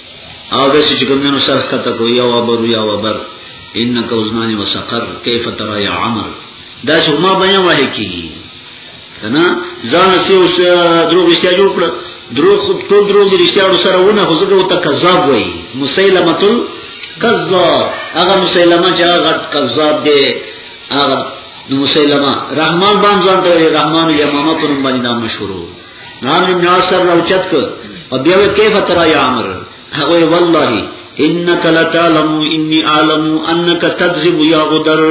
او د چې کوم نو سر ته کو یو ابر یو ابر انک عثمان وسقر کیف ترى یا عمر دا چې ما بیان وایي کی کنه ځان سي اوس دروغ رښتیا جوړ کړ دروغ خو ټول دروغ دي رښتیا ور سره ونه خو زګو ته کذاب وایي مسیلمه تل کذاب هغه مسیلمه چې هغه کذاب دی هغه مسیلمه رحمان باندې ځان ته رحمان یمامه په نوم باندې مشهور نام الناس سر روچت کو او بیا وی کیف ترا یا عمر هغه والله انک لتعلم انی اعلم انک تکذب یا غدر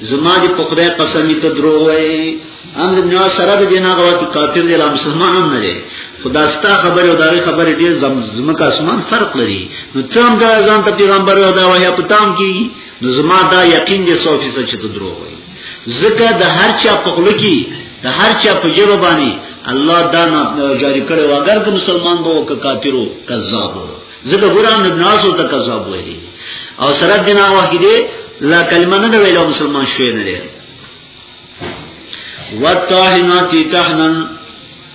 زما دې په خدای قسم ته درو وای امر نو سره د جنا غوات کافر دی لا مسلمان هم نه دی خدا ستا خبر او دغه خبر دې زمکه اسمان فرق لري نو تم دا ځان ته پیغمبر او دا وای په تام کې نو زما دا یقین دې 100% چې ته درو وای ځکه د هر چا په خله کې د هر چا په جبه باندې الله دا جاری کړو اگر که مسلمان وو که کافر وو کذاب وو ځکه ګران ابن عاص ته کذاب ویلي او سره دنا وحی دې لا کلمه نه ویلو مسلمان شوی نه دی وتاهناتی تهنن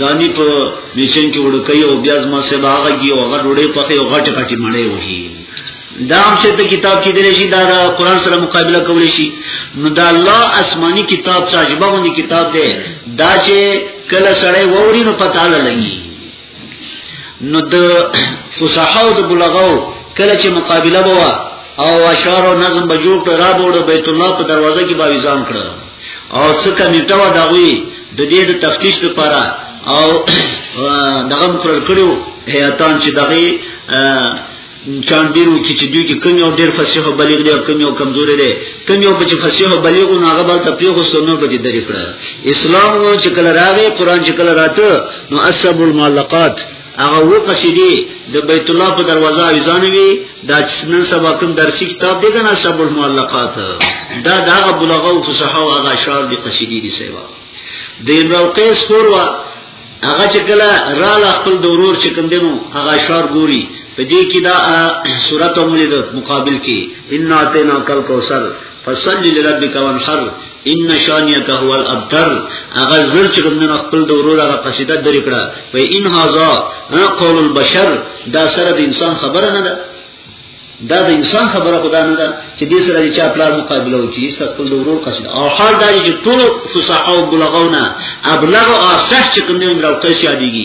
دانی په میشن کې وړکې او بیا زما سه باغږي او غټ وړې په یو غټه کټي مړې وهي دا هم چې ته کتاب کې درې شي دا قرآن سره مقابله کولی شي نو دا الله آسماني کتاب چې عجبه غونډي کتاب دی دا چې کله سړی ووري نو پتا لګي نو د فصحاو د بلغاو کله چې مقابله بوا او اشعار او نظم بجوړ را بوړ بیت الله په دروازه کې باویزان کړه او څه کمیټه و دا وی د دې د تفتیش لپاره او دغه مقرر کړو هیاتان چې دغه چان بیرو چې چې دوی کې کم یو ډیر فصیح بلیغ دی کم یو کمزوري دی کم یو چې فصیح بلیغ نه هغه بل تپریخ او سنت به درې کړه اسلام چې کله راغی قران چې کله راته نو اسب المعلقات هغه و قصیدې د بیت الله په دروازه ایزانوي دا نن سبا کوم درسي کتاب دی کنه سب المعلقات دا دا هغه بلغه او فصحا او هغه اشعار دي قصیدې دي سیوا د امرؤ قیس کور وا هغه چې کله را لا خپل دورور چې کوم دینو هغه اشعار ګوري په دې کې دا صورت هم لید مقابل کې ان اتینا کل کوثر فصل لربک وانحر ان شانیک هو الابتر هغه زر چې کوم نه خپل د ورور هغه قصیده درې کړه و ان هاذا قول البشر دا سره د انسان خبره نه ده دا د انسان خبره خدا نه ده چې دې سره چې خپل مقابله وکړي چې خپل د ورور قصیده او حال دا چې ټول فصحاء او بلغونه ابلغ او صح چې کوم نه راوته شي دیږي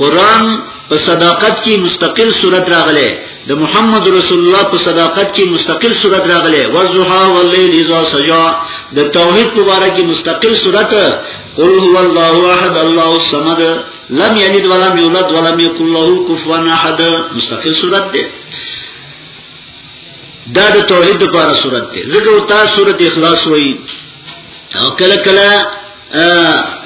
قران په صداقت کې مستقل صورت راغله د محمد رسول الله په صداقت کې مستقل صورت راغله وزها والليل اذا سجا د توحید په اړه کې مستقل صورت قل هو الله احد الله الصمد لم يلد ولم يولد ولم يكن له كفوا احد مستقل صورت ده دا د توحید لپاره صورت ده زګو تا سورته اخلاص وایي او کله کله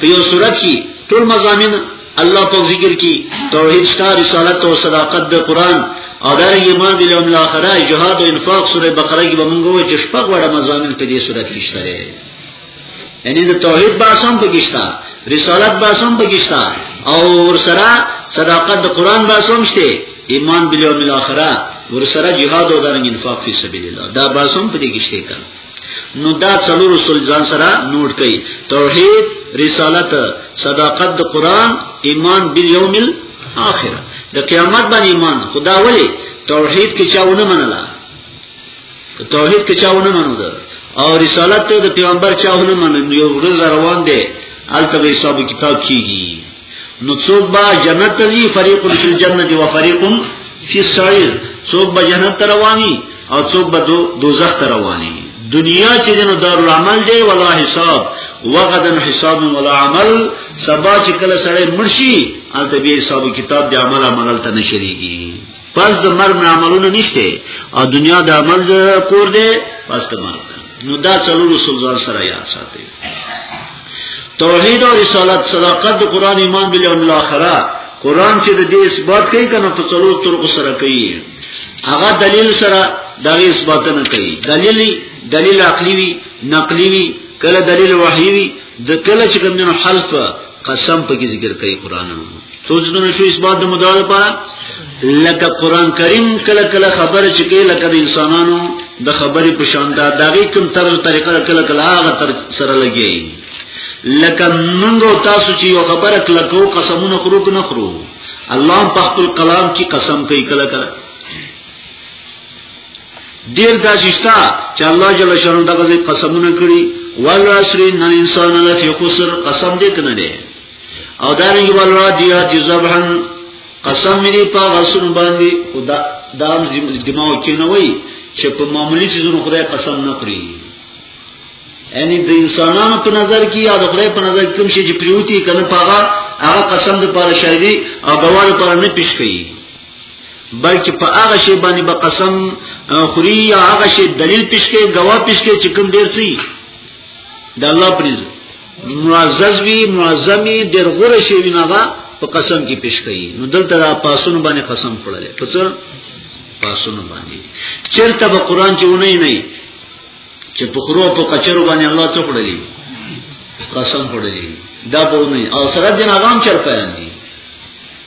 په یو صورت کې ټول مزامین الله په ذکر کې توحید شته رسالت او صداقت د قران او دا ایمان دی لوم الاخره جهاد او انفاق سوره بقره کې به موږ وایو چې شپږ وړه مزامین په دې صورت کې شته یعنی د توحید باسم په کې شته رسالت باسم په کې شته او ورسره صداقت د قران باسم شته ایمان بالیوم الاخره ورسره جهاد او دارنګ انفاق فی سبیل الله دا باسم په دې کې شته نو دا څلور رسول ځان سره نوٹ کړي توحید رسالت صداقت د قران ایمان بالیوم الاخر د قیامت باندې ایمان خدا ولی توحید کې چاونه منله توحید کې چاونه منله او رسالت ته د پیغمبر چاونه منله یو ورځ روان دی الته به حساب کتاب کیږي نو څوک به جنت ته ځي فريق فی الجنه و فريق فی السعير څوک به جنت ته رواني او څوک به دوزخ ته رواني دنیا چې دنو دار العمل دی ولا حساب وغدن حساب ولا عمل سبا چې کله سړی مرشي البته به حساب کتاب دی عمل عمل ته نشریږي پس د مرګ نه عملونه نشته او دنیا د عمل د کور دی پس د مرګ نو دا څلور رسول ځان سره یاد ساتي توحید او رسالت صداقت د قران ایمان بل یوم الاخره قران چې د دې اثبات کوي کنه په څلور طرق سره کوي هغه دلیل سره دا اثبات نه کوي دلیل دلیل عقلی وی نقلی وی کله دلیل وحی وی د کله چې کوم دینو حلف قسم په کې ذکر کوي قران سوچ دونه شو اثبات د مدار لپاره لکه قران کریم کله کله خبر چې کې لکه د انسانانو د خبرې په شان دا دغه کوم تر طریقه کله کله هغه تر سره لګي لکه موږ تاسو چې یو خبره کله کو قسمونه خورو که نه خورو الله په خپل کلام کې قسم کوي کله کله ډیر داسې شته چې الله جل شانو دغه ځای قسمونه کړی والعصر ان الانسان لفی خسر قسم دې کنه دی او دا رنګ والرادیات ذبحا قسم دې په غسل باندې خدا دام دماغ کې نه وای چې په معمولی چیزونو خدای قسم نه خوري یعنی د انسانانو په نظر کې یا د خدای په نظر کې کوم شي چې پریوتی کنه پاغه هغه قسم د پاره شایدي او دوار پر نه پیش کوي بلکې په هغه شی باندې به قسم خوري یا هغه شی دلیل پیش کوي گواه پیش کوي چې کوم ډیر سي د الله پریز معزز وی معظمی ډیر غوړه شی وینغه په قسم کې پیش کوي نو دلته د پاسونو باندې قسم خړلې پس پاسونو باندې چیرته به قران چې ونه نه چې په خرو په کچرو باندې الله څه خړلې قسم خړلې دا به ونه او سره دین اغام چر پیان دي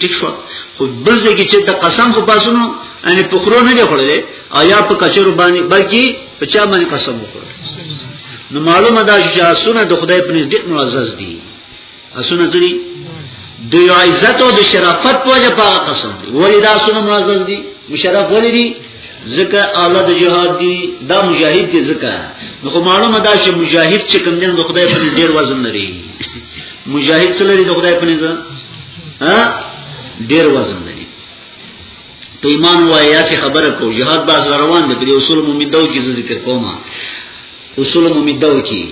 ټیک شو خو بل ځای کې چې د قسم خو پاسونو ان په خورو نه دی خړلې آیا په کچرو باندې بلکې په چا باندې قسم وکړ نو معلومه ده چې اسونه د خدای په نزد معزز دي اسونه ځري د عزت او د شرافت په وجه په قسم دي ولې دا اسونه معزز دي مشرف ولې دي زکه اعلی د جهاد دی دا مجاهد دی زکه نو خو معلومه ده چې مجاهد چې کوم دین د خدای په ډیر وزن لري مجاهد څه لري د خدای په نظر ها ډیر وزن لري ته ایمان وایا چې خبره کو جهاد باز روان دی په اصول مومن دو کې ذکر کومه اصول ممیده وکي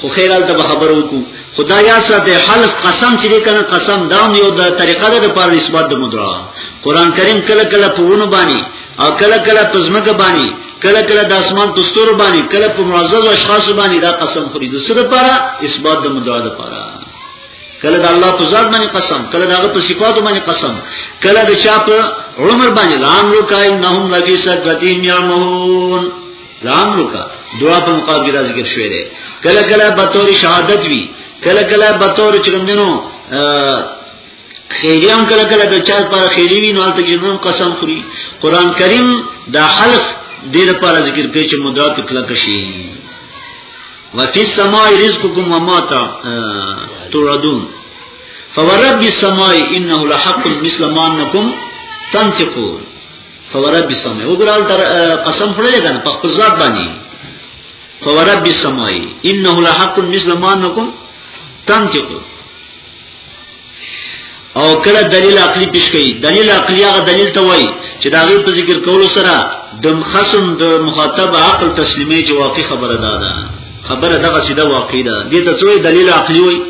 خو خیر حال ته خبرو کو خدا یا ساته حلف قسم چې کنه قسم دا یو د طریقه ده د پاره اثبات د مدرا قران کریم کله کله په ونه باندې او کله کله په زمګه باندې کله کله د اسمان په ستورو باندې کله په معزز اشخاص باندې دا قسم خوري د سره لپاره اثبات د مدعا لپاره کله د الله په ذات باندې قسم کله دغه په صفاتو باندې قسم کله د چا په عمر باندې لام لو کای انهم لفی سکرتین یعمهون ځان وکا دعا په مقابل کې راځي کې شوې ده کله کله به تور شهادت وی کله کله به تور چرندنو خیری هم کله کله د چا پر خیری وی نو ته جنم قسم خوري قران کریم دا حلف دې لپاره ذکر کوي چې مدعا تکلا کشي وفي السماء رزقكم وما تعدون فورب السماء انه لحق مثل ما انكم تنطقون فورب سمای وګورال تر قسم خړلې کنه په خپل ذات باندې فورب سمای انه لحق مثل ما انکم تنطقون او کله دلیل عقلی پیش کړي دلیل عقلی هغه دلیل ته وایي چې دا غي په ذکر کولو سره د خصم د مخاطب عقل تسلیمي چې واقعي خبره ده ده خبره دغه سیده واقعي ده دې ته څوې دلیل عقلی وایي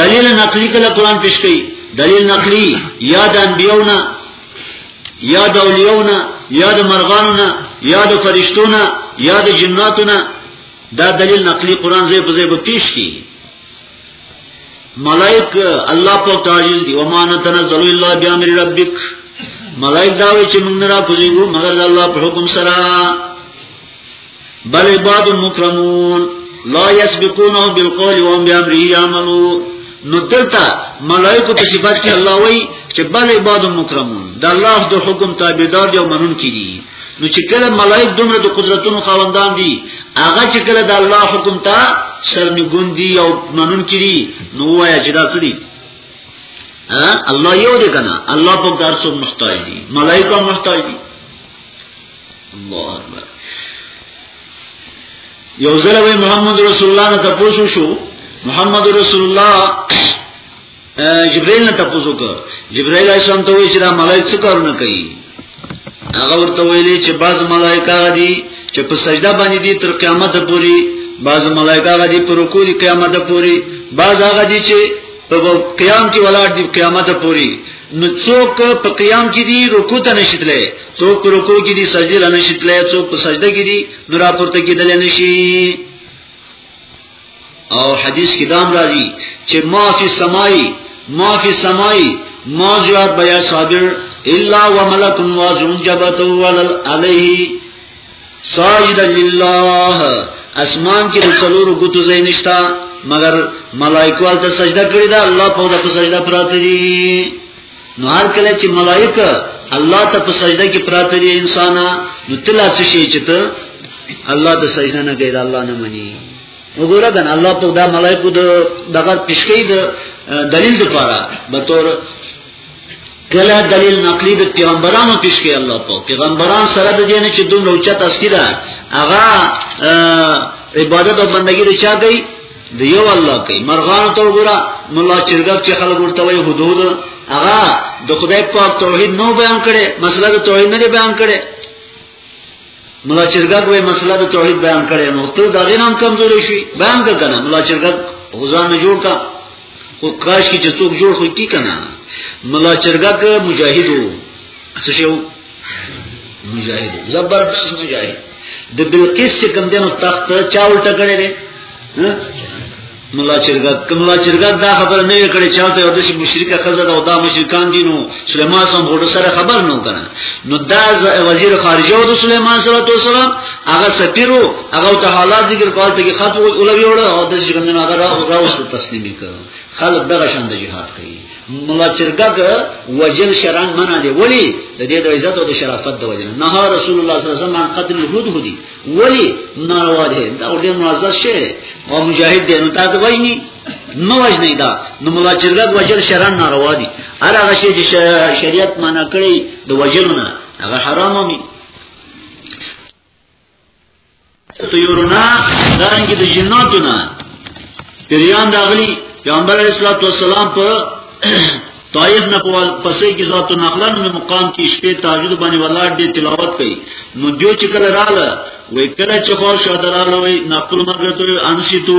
دلیل نقلی کله قران پیش کړي دلیل نقلی یا د انبیونا یا د اولیاونه یا د مرغانونه یا د فرشتونه یا د جناتونه دا دلیل نقلی قران زې په زې په پیش کی ملائک الله په تعجیل دی وما نتنزل الا بامر ربک ملائک دا وی چې موږ نه را کوزیږو مگر الله په حکم سره بل عباد مکرمون لا يسبقونه بالقول وهم بأمره يعملون نو دلته ملائکه په صفات کې الله وایي چې بل عباد مکرمون د الله د حکم تابعدار دي او منون کړي نو چې کله ملائک دومره د قدرتونو خاوندان دي هغه چې کله د الله حکم ته سرنګون دي او منون کړي نو وایا چې دا څه دي الله یو دی کنه الله په کار څو محتاج دي ملائکه محتاج دي الله اکبر یو ځل وی محمد رسول الله نه تاسو شو محمد رسول الله جبرائیل نه تاسو کو جبرائیل السلام ته وی چې دا ملائکه څه کارونه کوي هغه ورته ویلي چې بعض ملائکه دي چې په سجده باندې دي تر قیامت پوري بعض ملائکه غدي پر رکوع دي قیامت پوري بعض هغه دي چې په قیام کې ولاړ دي قیامت پوري نو څوک په قیام کې دي رکوع ته نشیدلې څوک پر رکوع کې دي سجده لنه شي تلای څوک په سجده کې دي نور پورته کېدل نه شي او حدیث کې دام راځي چې ما فی السمائی ما فی السمائی ما جواب بیا صابر الا وملک واجن جبت ولل علیه ساجد لله اسمان کې د څلورو ګوتو ځای نشتا مگر ملائکه ته سجده کړې ده الله په دغه سجده پراته دي نو هر کله چې ملائکه الله ته په سجده کې پراته دي انسان نو تل څه شي چې ته الله ته سجده نه کوي الله نه مني وګوره کنه الله په دا ملائکه د دغه پښکې د دلیل لپاره به تور کله دلیل نقلی د پیغمبرانو پیش کې الله په پیغمبران سره د دې نه چې دومره اوچت اسکی ده هغه عبادت او بندګی د چا کوي د یو الله کوي مرغان ته وګوره مولا چرګک چې خلک ورته وي حدود هغه د خدای پاک توحید نو بیان کړي مسله د توحید نه بیان کړي مولا چرګک وې مسله د توحید بیان کړي نو ته دا غینم کمزوري شي بیان کړه مولا چرګک غزان نه جوړ کا خو کاش کی چې څوک جوړ خو کی کنه مولا چرګک مجاهد وو څه شو مجاهد زبردست مجاهد د بلقیس چې کوم دینو تخت چا الټه کړی دی مولا چرګات کوملا چرګات دا خبر نه کړي چې ته د شي مشرکه خزه او دا مشرکان دي نو سليمان سم هډو سره خبر نه کنه نو دا وزیر خارجه او سليمان صلی الله علیه وسلم هغه سفیرو هغه ته حالات ذکر کول ته خط ولوي وړه او د شي کوم نه هغه راوست تسلیمي کړ خلک دغه شان د جهاد کوي مولا چرګک وجل شران منع دی ولی د دې د عزت او د شرافت د وجل نه رسول الله صلی الله علیه وسلم قتل هود هودي ولی نه وره دا ډېر معزز شه او مجاهد دی نو تاسو وایي نه نو وجنه دا نو مولا چرګک وجل شران ناروا دي هر هغه شی چې شریعت منع کړی د وجلونه هغه حرامه طيورنا دارنګ د جناتو نه پریان راغلي پیغمبر علیه الصلاۃ والسلام په طائف نه په پسې کې ذات نخلن می مقام کې شپې تهجد باندې ولاړ دي تلاوت کوي نو جو چې کله رااله وې کله چې خو شادراله وې نقل مرګ ته انشتو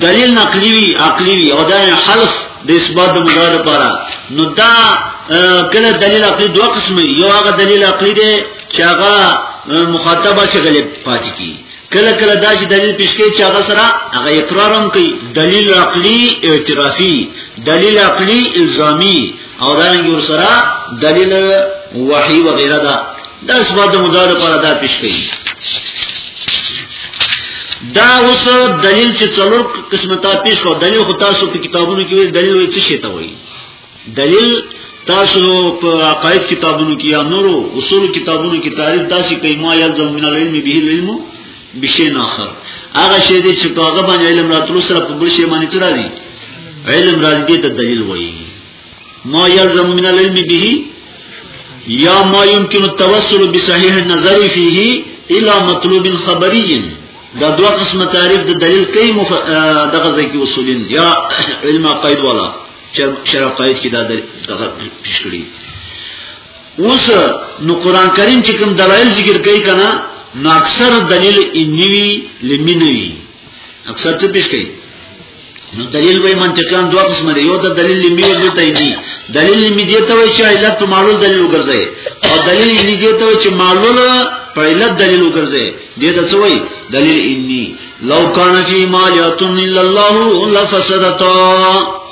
دلیل نقلی وی عقلی وی او دا حلف د اثبات د مدار لپاره نو دا کله دلیل عقلی دوه قسمه یو هغه دلیل عقلی دی چې هغه مخاطب شي غلب پاتې کی کله کله دا چې دلیل پیش کوي چې هغه سره هغه اقرار هم کوي دلیل عقلی اعترافي دلیل عقلی الزامی او دا رنګ ور سره دلیل وحی وغیرہ دا دا اسباد مدار پر ادا پیش کړي دا اوس دلیل چې څلور قسمه تا پیش کو دلیل خو تاسو په کتابونو کې ویل دلیل وایي څه شي ته وایي دلیل تاسو په عقاید کتابونو کې یا نورو اصول کتابونو کې تعریف داسې کوي ما یلزم من العلم به العلم بشین اخر هغه شی دی چې په هغه باندې علم راتلو سره په بل شی باندې تر راځي علم راځي ته دلیل وایي ما يلزم من العلم به یا ما يمكن التوصل بصحيح النظر فيه الى مطلوب خبري دا دو قسم تعریف د دلیل کوي مف... دغه ځکه اصولین یا علم قید والا شرع قید کې دا دغه پیش کړی اوس نو قران کریم چې کوم دلایل ذکر کوي کنه نو اکثر دلیل انوی لمنوی اکثر څه پیش کوي نو دلیل وای منطقيان دوه قسمه دی یو د دلیل لمی او دوی تایدی دلیل لمی دی ته وای چې علت په معلول دلیل وګرځي او دلیل لمی دی ته وای چې معلول په علت دلیل وګرځي دې ته څه وای دلیل انی لو کان فی مالیاتن الا الله لفسدتا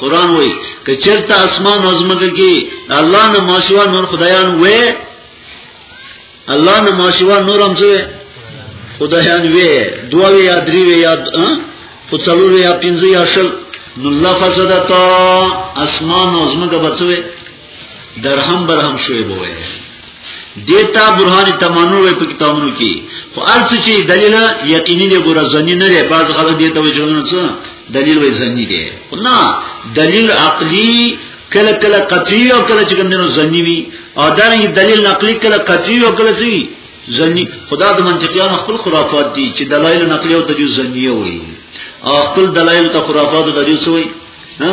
قران وای کچرته اسمان او زمکه کې الله نه ماشوا نور خدایان وای الله نه ماشوا نور هم څه خدایان وی دوا وی یا دری وی یا خو څلور یا پنځه یا شل نو الله فسدتا اسمان او زمګه بچوي درهم برهم شوی بوي دیتا برهان تمانو وی په کتابونو کې خو ارڅ چې دلیل یقیني دی ګور ځنی نه لري بعض خلک دیتا وی جوړونه څه دلیل وی ځنی دی نه دلیل عقلی کله کله قطعی او کله چې کومنو زنی وي او دا نه دلیل نقلی کله قطعی او کله سی زنی خدا د منطقيان خپل خرافات دي چې دلایل نقلی او تجوز زنی وي او خپل دلایل ته خرافات او تجوز وي ها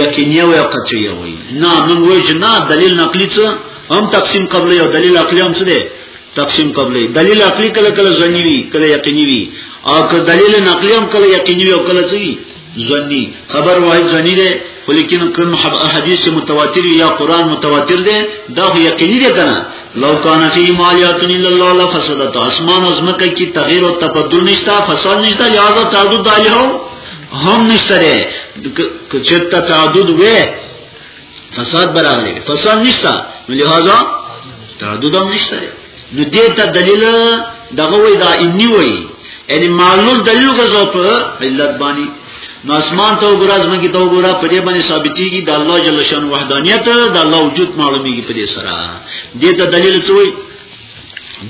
یقینی او قطعی وي نه من وای چې نه دلیل نقلی څه هم تقسیم قبل او دلیل عقلی هم څه دي تقسیم قبل دلیل عقلی کله کله زنی وي کله یقینی وي او که دلیل نقلی هم کله یقینی وي او کله څه ځنی خبر وای ځنی ده خو لیکن کوم حدیث متواتر یا قران متواتر ده دا یقیني ده کنه لو کان فی مالیات الا الله لفسدت اسمان از مکه کی تغییر او تبدل نشتا فساد نشتا لہذا تعدد دایو هم نشته ده کچته تعدد وې فساد براغلی فساد نشته نو لہذا تردد هم نشته نو دې ته دلیل دغه وای دا انی وای یعنی معلوم دلیل غزو په علت باندې نو اسمان ته وګوره زمکه ته وګوره په دې باندې ثابتېږي د الله جل شان وحدانیت د الله وجود معلومیږي په دې سره دې ته دلیل څه وای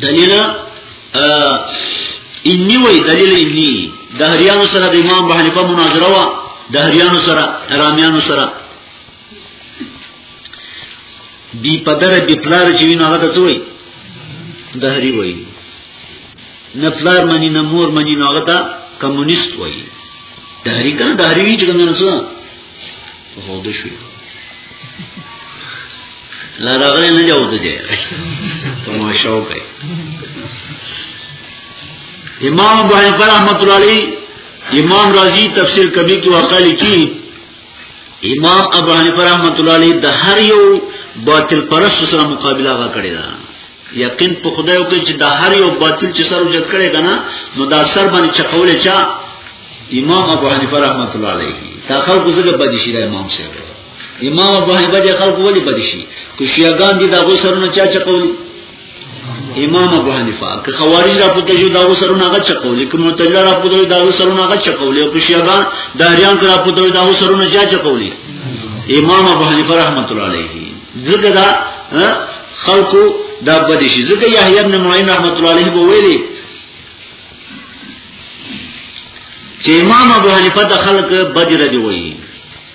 دلیل انی وای دلیل انی د هریانو سره د امام ابو حنیفه مناظره وا د هریانو سره رامیانو سره بی پدر بی پلار چې وینو هغه ته څه وایي دهری وایي نه پلار منی نه مور منی نه هغه ته کمونیست وایي دهری کنه دهری وی چې کومه څه هو د شوی لا راغلی نه جوړ دی تماشا وکړي امام ابو حنیفه رحمۃ اللہ علیہ امام رازی تفسیر کبیر کی واقعہ لکھی امام ابو حنیفه رحمۃ اللہ علیہ د هر یو باطل پرست سره مقابله غا کړی دا یقین په خدای او چې د هر یو باطل چې سر وجد کړي کنه نو دا سر باندې چقول چا امام ابو حنیفه رحمۃ اللہ علیہ تا خلق زګه بدی شي امام صاحب امام ابو حنیفه د خلق ولی بدی شي کو شیعاګان دي دا غو سرونه چا چقول امام ابو حنیفه که خوارج را پته شو دا وسرونه هغه چقولې که معتزله را پته دا وسرونه هغه چقولې او که شیعه دهریان را پته دا وسرونه چا چقولې امام ابو حنیفه رحمت الله علیه ځکه دا خلقو دا بدی شي ځکه یحیی ابن معین رحمت الله علیه به ویلي چې امام ابو حنیفه د خلق بدی ردی وایي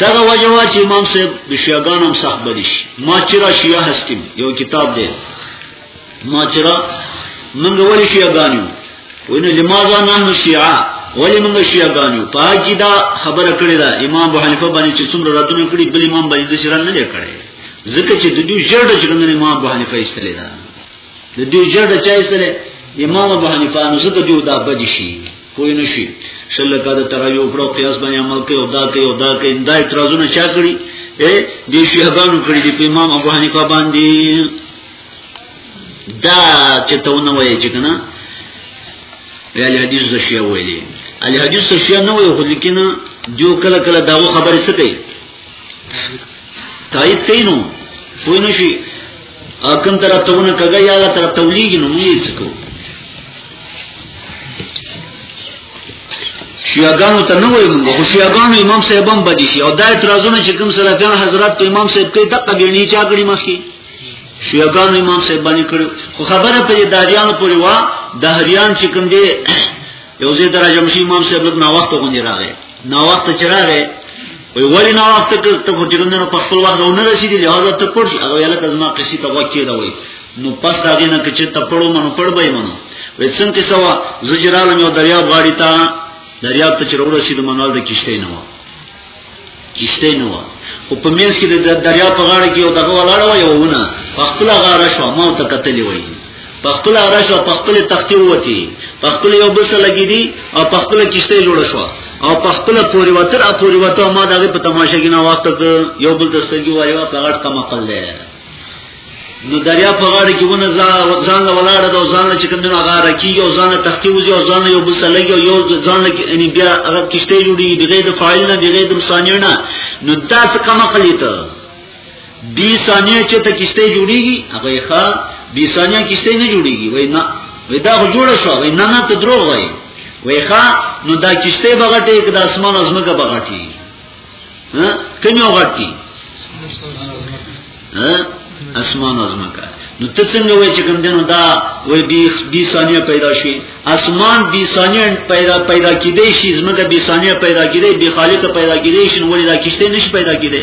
دغه وجه وا چې امام صاحب د شیعاګانو هم سخت بدی شي ما چې را شیعه هستیم یو کتاب دی ما چې را موږ ولې شیعاګان یو وینه لماذا نحن شیعه ولی موږ شیعاګان یو پاجی دا خبره کړې ده امام ابو حنیفه باندې چې څومره راتونه کړی بل امام باندې د شران نه کړي ځکه چې د دوی جړه چې موږ امام ابو حنیفه ایستلې ده د دوی جړه چا ایستلې امام ابو حنیفه نو ځکه دوی دا بدی شي پوه نه شي شل لکه د تراوی او پرو قیاس باندې عمل کوي او دا کوي او دا کوي دا اعتراضونه چا کړی اے دې شیعاګانو کړی دی په امام ابو حنیفه باندې دا چې ته ونه وایې چې کنه ویل حدیث د شیعه ویلي علي حدیث د شیعه نه وایي خو لیکنه دیو کله کله دا خبره څه کوي تایید کینو پوه نه شي کوم طرف ته ونه کګه یا لا طرف ته ولېږي نو موږ څه کوو شیعاګانو ته نه وایو موږ خو شیعاګانو امام صاحب هم بدی شي او دا اعتراضونه چې کوم سلفیان حضرات په امام صاحب کې دقه بیرنی چا کړی مخکي شیعاګانو امام صاحب باندې کړو خو خبره په داریانو پورې وا د هریان چې کوم دی یو ځای درجه مشي امام صاحب له نو وخت غونډه راغی نو وخت چې راغی وی ولی نو وخت ته ته خو چې کومنه په خپل وخت نه رسیدي لهدا ته پړ شي هغه یاله کزما قصې ته وکی دا وی نو پس دا غینه چې ته پړو منو پړ به منو وی څنګه سوا زجرال مې دریا غاړی تا دریا ته چې ورو رسیدو منوال د کشته نه و کشته نه و او په مینس کې د دریا په غاړه کې یو دغه ولاړ و یو ونه خپل غاره شو ما ته کتلې وای په خپل راش او په خپل تختی وتی په خپل یو بس لګیدي او په خپل کیشته جوړ شو او په خپل پوری وتر او پوری وته ما دغه په تماشه کې نه واسطه یو بل دستګي وایو په غټ کما قل دی نو دریا په غاړه کې ونه ځان له ولاړه دا ځان له چکم نه غاره کی او ځان له تختی وځي او ځان یو بل سره یو یو ځان له یعنی بیا هغه کیشته جوړي بغیر د فاعل نه بغیر د مصانع نه نو دا څه کما قلیته بی ثانیه چې ته کشته جوړیږي هغه ښا بی ثانیه کشته نه جوړیږي وای نه وای دا خو جوړه شو وای نه نه ته دروغ وای وای ښا نو دا کشته بغټي کې د اسمان از مګه بغټي ها کنيو غټي ها اسمان از مګه نو ته څنګه وای چې کوم دینو دا وای بی بی ثانیه پیدا شي اسمان بی ثانیه پیدا پیدا کیدې شي زمګه بی ثانیه پیدا کیدې بی خالق پیدا کیدې شي نو ولې دا کشته نش پیدا کیدې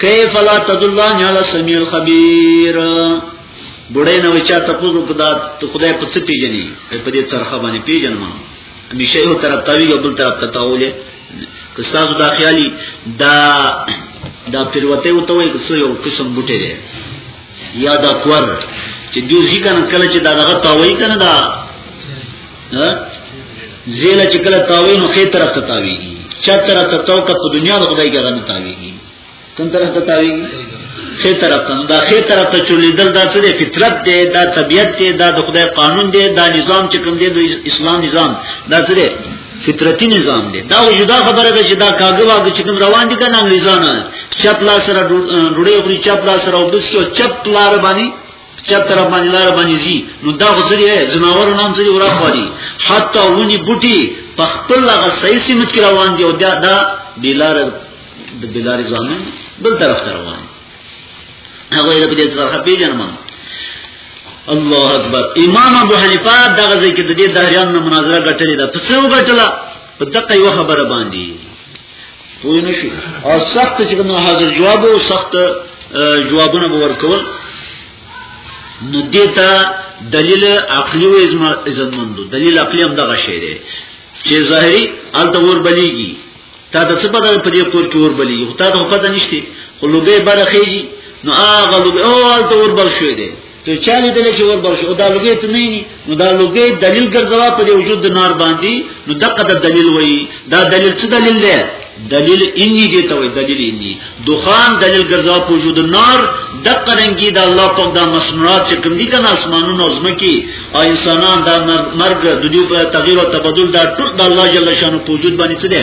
کیف لا تدلان علی السمیع الخبیر بډای نو چا ته پوزو خدا ته خدای په څه پیژني په دې څرخه باندې پیژنم همیشه یو طرف تاوی او بل طرف تاوله که تاسو دا خیالي دا دا پیروته وته وي که یو قسم بوټي دی یا دا کور چې دوی ځکه کله چې دا دغه تاوی کنه دا زیله چې کله تاوی نو خې طرف ته تاویږي چا طرف ته تو کا په دنیا د خدای ګران تاویږي کوم طرف ته تاویږي خې طرف ته دا خې طرف ته چولیدل دا څه دی فطرت دی دا طبیعت دی دا د خدای قانون دی دا نظام چې کوم دی د اسلام نظام دا څه دی فطرتي نظام دی دا یو جدا خبره ده چې دا کاغه واګه چې کوم روان دي کنه انګریزان چپ لا سره ډوډۍ خوري چپ لا سره وبس کې چپ لار باندې چپ طرف باندې لار باندې زی نو دا غزري زناور نام سری ورا خوري حتی ونی بوټي په خپل هغه صحیح سیمه کې روان دي او دا دا بلار د بلار ځامن بل طرف ته روان هغه یې په دې ځخه پیژنم الله اکبر امام ابو حنیفه دغه ځکه د دې دهریان نه مناظره غټلې ده په څو غټله په دقه یو خبره باندې پوه نه شو او سخت چې کوم حاضر جواب او سخت جوابونه به ورکول نو دیتا دلیل عقلی و ازن مندو دلیل عقلی هم دغه شی دی چې ظاهری الته ور بلیږي تا د څه په دغه په دې کور کې ور بلیږي تا ته پته نشته خو لوګي برخېږي نو هغه لوګي او الته ور بل شوی دی ته چالي دلې چې ور برش او دا لوګي ته نه ني نو دا لوګي دلیل ګرځوا په وجود د نار باندې نو دغه د دلیل وایي دا دلیل څه دلیل دی دلیل انی دی ته وایي دلیل انی دخان دلیل ګرځوا په وجود نار دغه رنګي د الله په د مسنونات چې کوم دي کنه اسمانونو او زمکي او انسانان دا مرګ د دې په تغییر او تبدل دا ټول د الله جل شانو په وجود باندې څه دی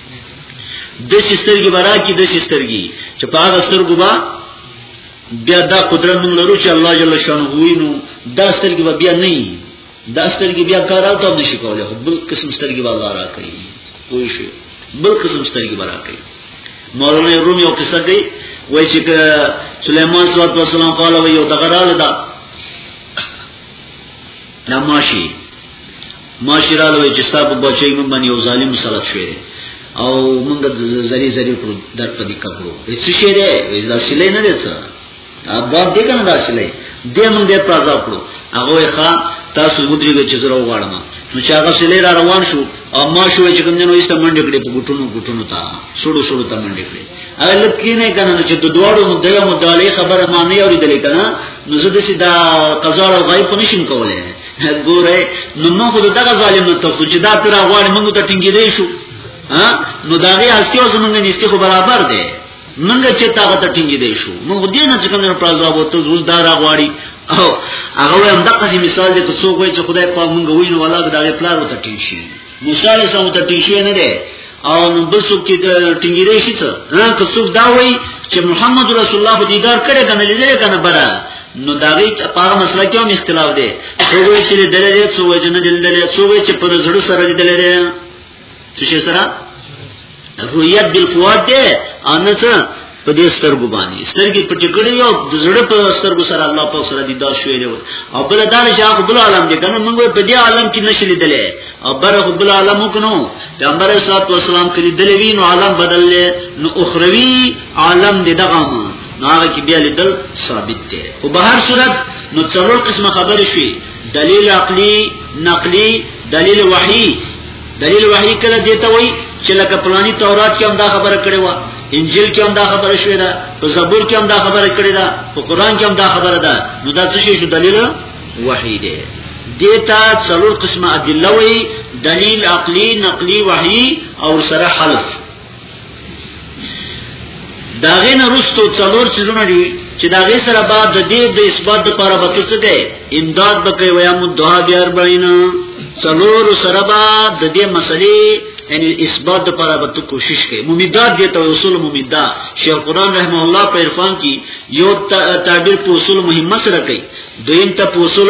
د سسترګي برا کې د سسترګي چې په هغه سترګو با بیا دا قدرت موږ لرو چې الله جل شانه وینو دا سترګي به بیا نه دا سترګي بیا کار او تاسو نشي کولای خو بل قسم سترګي به الله راکړي کوی شي بل قسم سترګي به راکړي مولانا روم یو قصه کوي وایي چې سليمان صلی الله علیه وسلم قال وي یو دغه رااله دا دا ماشي ماشي را لوي چې ستاسو بچي مون باندې یو ظالم سلط شوی او مونږ د زری زری پر در په دې کپړو هیڅ شي دی وې دا سلې نه دی څه ابا دې کنه دا سلې دې مونږ دې پازا کړو هغه ښا تاسو ودرېږئ چې زه راوغواړم نو چې هغه سلې را روان شو او ما شو چې کوم جنو ایسته منډې کړې په ګټونو ګټونو ته سړو سړو ته منډې کړې هغه لکه نه کنه چې د دوړو نو دغه مدالې خبره ما نه اوریدلې کنه نو زه د سې دا قضا او غیب په نشم کولای ګوره نو نو خو دغه ظالم ته څه چې دا تر غواړي موږ ته ټینګې دی شو ها نو دا غي هستیو زمونږ نشته خو برابر دی منګه چې طاقت ټینګې دی شو موږ دې نه چې کوم پر عذاب وته روز دا راغواړي او هغه هم دغه مثال دی ته څوک وایي چې خدای په موږ ویني ولا دا غي پلار وته ټینګ شي موسی علیہ السلام ته ټیشو نه ده او نو بل څوک چې ټینګیری شي څه نه که څوک دا وایي چې محمد رسول الله په دیدار کړي کنه لیدل کنه برا نو دا غي په هغه مسله کې هم اختلاف دی څو وایي چې دل دې څو وجنه دل دې څو وایي چې پر زړه سره دل دې څه سره رؤیت بالفواد ده او نه څه په دې سترګو باندې سترګې په ټکړې یو د زړه په سترګو سره الله پاک سره دیدار شوی دی او بل دا چې هغه بل عالم دی کنه موږ په دې عالم کې نشې لیدلې او بره بل عالم وکنو پیغمبر صلی الله علیه وسلم کلی دلې وینو عالم بدل نو اخروی عالم دی دغه ما نو هغه کې بیا لیدل ثابت دی خو به هر صورت نو څلور قسمه خبرې شي دلیل عقلی نقلی دلیل وحی دلیل وحی کله دیته وای چې لکه پلانی تورات کې هم دا خبره کړې و انجیل کې هم دا خبره شوې ده په زبور کې هم دا خبره کړې ده په قران کې هم دا خبره ده نو دا څه شی شو دلیل وحی دی دیتا څلور قسمه ادله وای دلیل عقلی نقلی وحی او سره حلف دا غي نه رستو څلور چیزونه دي چې دا غي سره بعد د دې د اثبات لپاره به څه کوي امداد به کوي ويا مو دعا بیا اربعینا څلور سره بعد د دې مسلې یعنی اثبات لپاره به کوشش کوي ممیدات دي ته اصول ممیدا شیخ قران رحم الله په عرفان کې یو تعبیر په اصول مهمه سره کوي دویم ته په اصول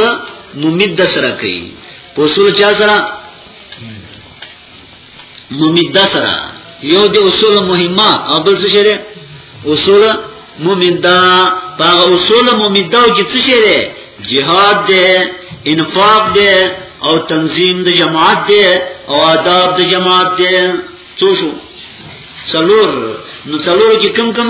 ممید سره کوي په اصول چا سره ممیده سره یو د اصول مهمه او بل څه شری اصول ممیده هغه اصول ممیده او چې شری جهاد ده انفاق ده او تنظیم د جماعت ده او آداب د جماعت ده څو شو څلور نو څلور کې کم کم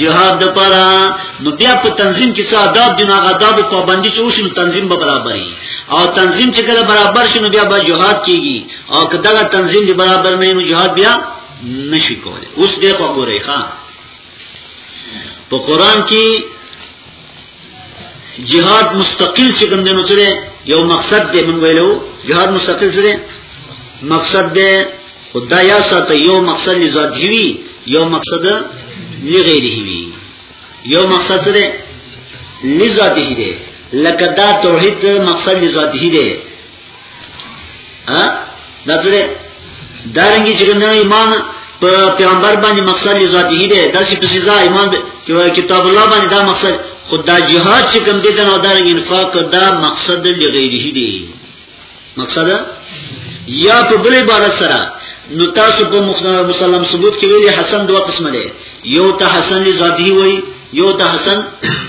جهاد د پرا نو بیا په تنظیم کې څه آداب دي نه آداب په باندې چې اوس تنظیم به برابرې او تنظیم چې کله برابر شي نو بیا به جهاد کیږي او کله تنظیم دی برابر نه نو جهاد بیا نشي کولای اوس دې په ګورې ښا په قران کې جهاد مستقل چې کوم دینو سره یو مقصد دی من ویلو جهاد مستقل سره مقصد دی خدا یا ساته یو مقصد لذاتی وی یو مقصد لغیره وی یو مقصد سره لذاتی دی لکه دا توحید مقصد لذاتی دی ها دا څه دی دا رنګي چې کوم ایمان په پیغمبر باندې مقصد یې ذاتی دی دا چې په سزا ایمان دی چې کتاب الله باندې دا مقصد خدا جهاد چې کوم دی دا نو دا رنګ انفاق دا مقصد لغیره دی مقصد یا په بل عبارت سره نو تاسو په مسلم ثبوت کې ویلي حسن دوه قسم دی یو ته حسن لذاتی وای یو ته حسن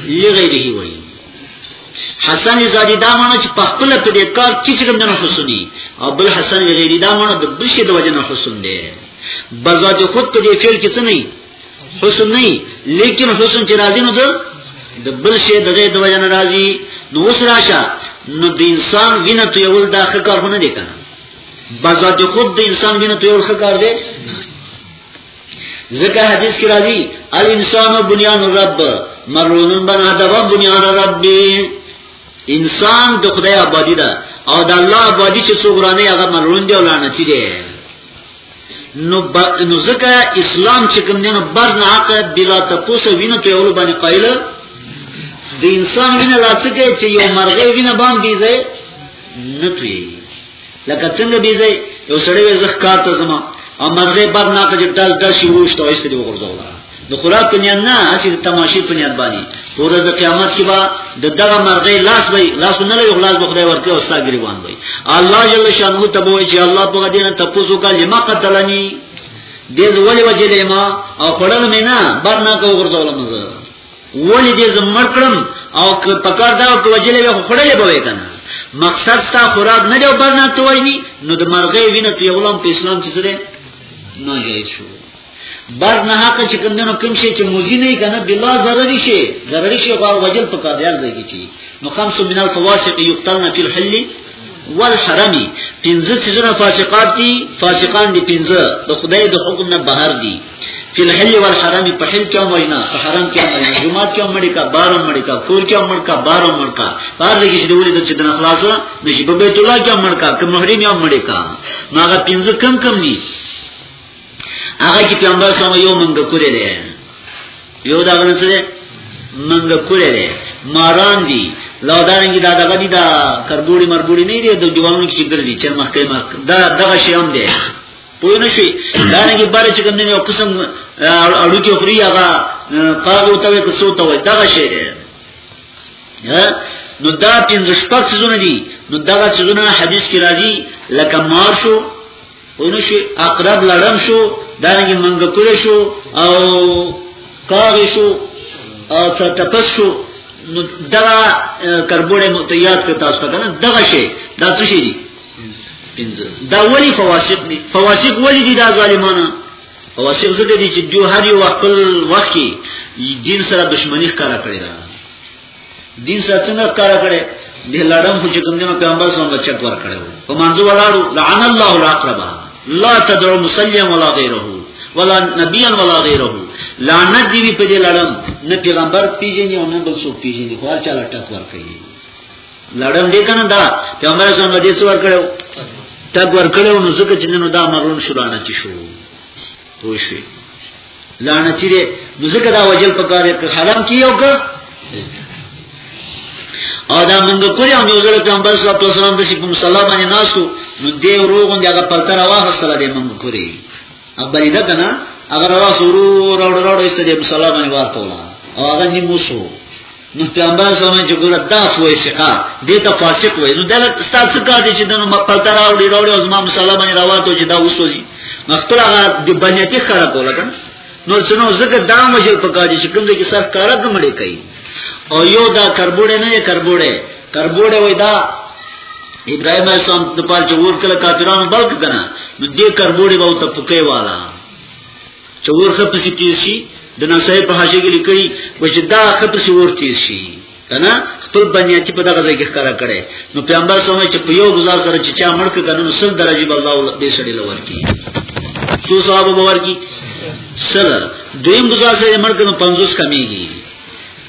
لغیره وای حسن زادی دا معنی چې په خپل په دې کار چې کوم نه حسن دي او بل حسن غیری دا معنی د بل شي د وجه نه حسن دی بذات خود په دې فعل کې څه نه حسن نه لیکن حسن چې راځي نو د بل شي د غیر د وجه نه راځي نو اوس راشه نو د انسان وینه ته یو داخل کارونه دي کنه بذات خود د انسان وینه ته یو ښه کار دی ذکر حدیث کی راضی الانسان و بنیان رب مرونن بنا دوا بنیان ربی انسان د خدای آبادی ده او د الله آبادی چې څو ګرانه هغه مرون دی او لعنتی دی نو ب... نو ځکه اسلام چې کوم دی نو بر نه حق بلا تپوسه وینه ته اول باندې قائل د انسان وینه لاڅکه چې یو مرغې وینه باندې ځای نه توي لکه څنګه بي ځای یو سړی وې زخ کار ته زما او مرزه بد نه کړي دل د شي وښته او استری وګرځول د خراب په نیت نه اسی د تماشې په نیت باندې ورځ د قیامت کې با د دغه مرغې لاس وي لاس نه لري خلاص به خدای ورته او ستا ګریوان وي الله جل شانه ته وایي چې الله په غدینه تاسو کا لما قتلنی دې ولې وجلې ما او پړل مې نه بر نه کو ورځول مزه ولی دې زمړ کړم او پکار دا په وجلې وي خړلې به کنه مقصد تا خراب نه دی او برنا ته وایي نو د مرغې وینه ته غلام په اسلام چې سره نه جایز شو بر نه حق چې کندنو کوم شي چې موزي نه کنه بلا ضروري شي ضروري شي غوا وجل په کار یار دی کی نو خمس من الفواسق یقتلن فی الحل والحرم پنځه سيزونه فاسقات دي فاسقان دي پنځه د خدای د حکم نه بهر دي فی الحل والحرام په حل کې مړ نه په حرام کې مړ نه جمعات کې مړ کا بار مړ کا کور کې مړ کا بار مړ کا بار دې چې ډولې د چې د خلاص نشي په بیت الله کې مړ کا کوم محرم یې مړ کا ماغه پنځه کم کم ني هغه کې پیغمبر صلی الله علیه وسلم یو منګه کړی دی یو دا غنځ دی منګه کړی دی ماران دي لو دارنګي دا دغه دي دا کربوړي مربوړي نه دی د جوانو کې ګرځي چې مخکې مخ دا دغه شی هم دی پوه نه شي دا نه کې بار چې کوم نه یو قسم اړو کې خوري هغه قاغو ته وي کوڅو ته وي دا شی دی نو دا پنځه شپږ سيزونه دي نو دا سيزونه حديث کې راځي لکه مار شو ونه شي اقرب لړم شو دا نه منګ کول شو او کاغ شو او تپس شو نو دا کربوړې متیات کې تاسو ته کنه دغه شی دا څه شي دي دا ولی فواسق دی فواسق ولی دی دا ظالمانه فواسق زده دی چې جو هر یو خپل وخت کې دین سره دښمنی ښکارا کړی دا دین سره څنګه ښکارا کړی د لړم خو چې کوم دینو پیغمبر صلی الله علیه وسلم ور کړو په منځ ولاړو لعن الله الاقربا لا تدعو مسلم ولا غیره ولا نبیا ولا غیره لعنت دی په دې لړم نه پیغمبر پیژني او نه بل څوک پیژني خو هر چا لټک ور کوي لړم دې کنه دا پیغمبر اسلام دې څو ور کړو ټګ ور کړو نو ځکه چې نن دا مرون شو باندې چې شو پوه شئ لعنت دې نو ځکه دا وجل پکاره ته حرام کیو که او دا موږ کړی او نو زره پیغمبر صلی الله علیه وسلم د شي په مصلا باندې ناسو نو دې وروغون دغه پرتر واخستل دې موږ کړی ابلی دا کنه اگر وا سورو راوړ راوړ ایست دې مصلا باندې ورته ولا او هغه نیموسو نو پیغمبر صلی الله علیه وسلم ګوره دا فو اعتقاد دې ته فاسق وای نو دلته ستاسو کار دي چې دنو مپلته راوړي راوړي او زما مصالحه باندې راواتو چې دا وسوځي نو خپل هغه د بنیتی خراب ولګن نو څنو زکه دا مجر پکار دي چې کوم دې کې سخت کار کومړي کوي او یو دا کربوړې نه کربوړې کربوړې وای دا ابراهيم اسلام د پال چې ور کله کافرانو بلک کنه نو دې کربوړې به ته پکې والا چې ورخه پسې تیر شي د نسای په حاشیه کې لیکي چې دا خه پسې ور تیر شي کنه خپل بنیاتی په دغه ځای کې ښکارا کړي نو پیغمبر سمه چې په یو گزار سره چې چا مړ کړي نو سل درجه به الله دې سړي لور کی څو ثواب باور کی سل دویم گزار سره مړ کړي 50 کمیږي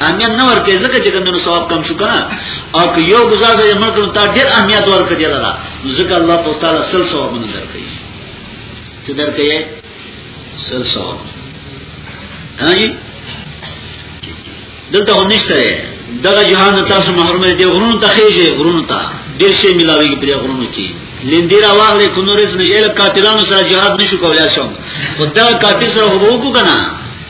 اهمیت نه ورکې ځکه چې کوم ثواب کم شو کنه او که یو گزار یې ملک نو تا ډېر اهمیت ورکړي دلاره ځکه الله په تعالی سل ثواب نه درکې څه درکې سل ثواب هاي دلته هم نشته دغه جهان تاسو محروم دي غرونو ته خېږي غرونو ته ډېر شي ملاويږي په غرونو کې لیندیر واغله کونورس نه یل کافرانو سره jihad نشو کولای شو خدای کافر سره وګو کنه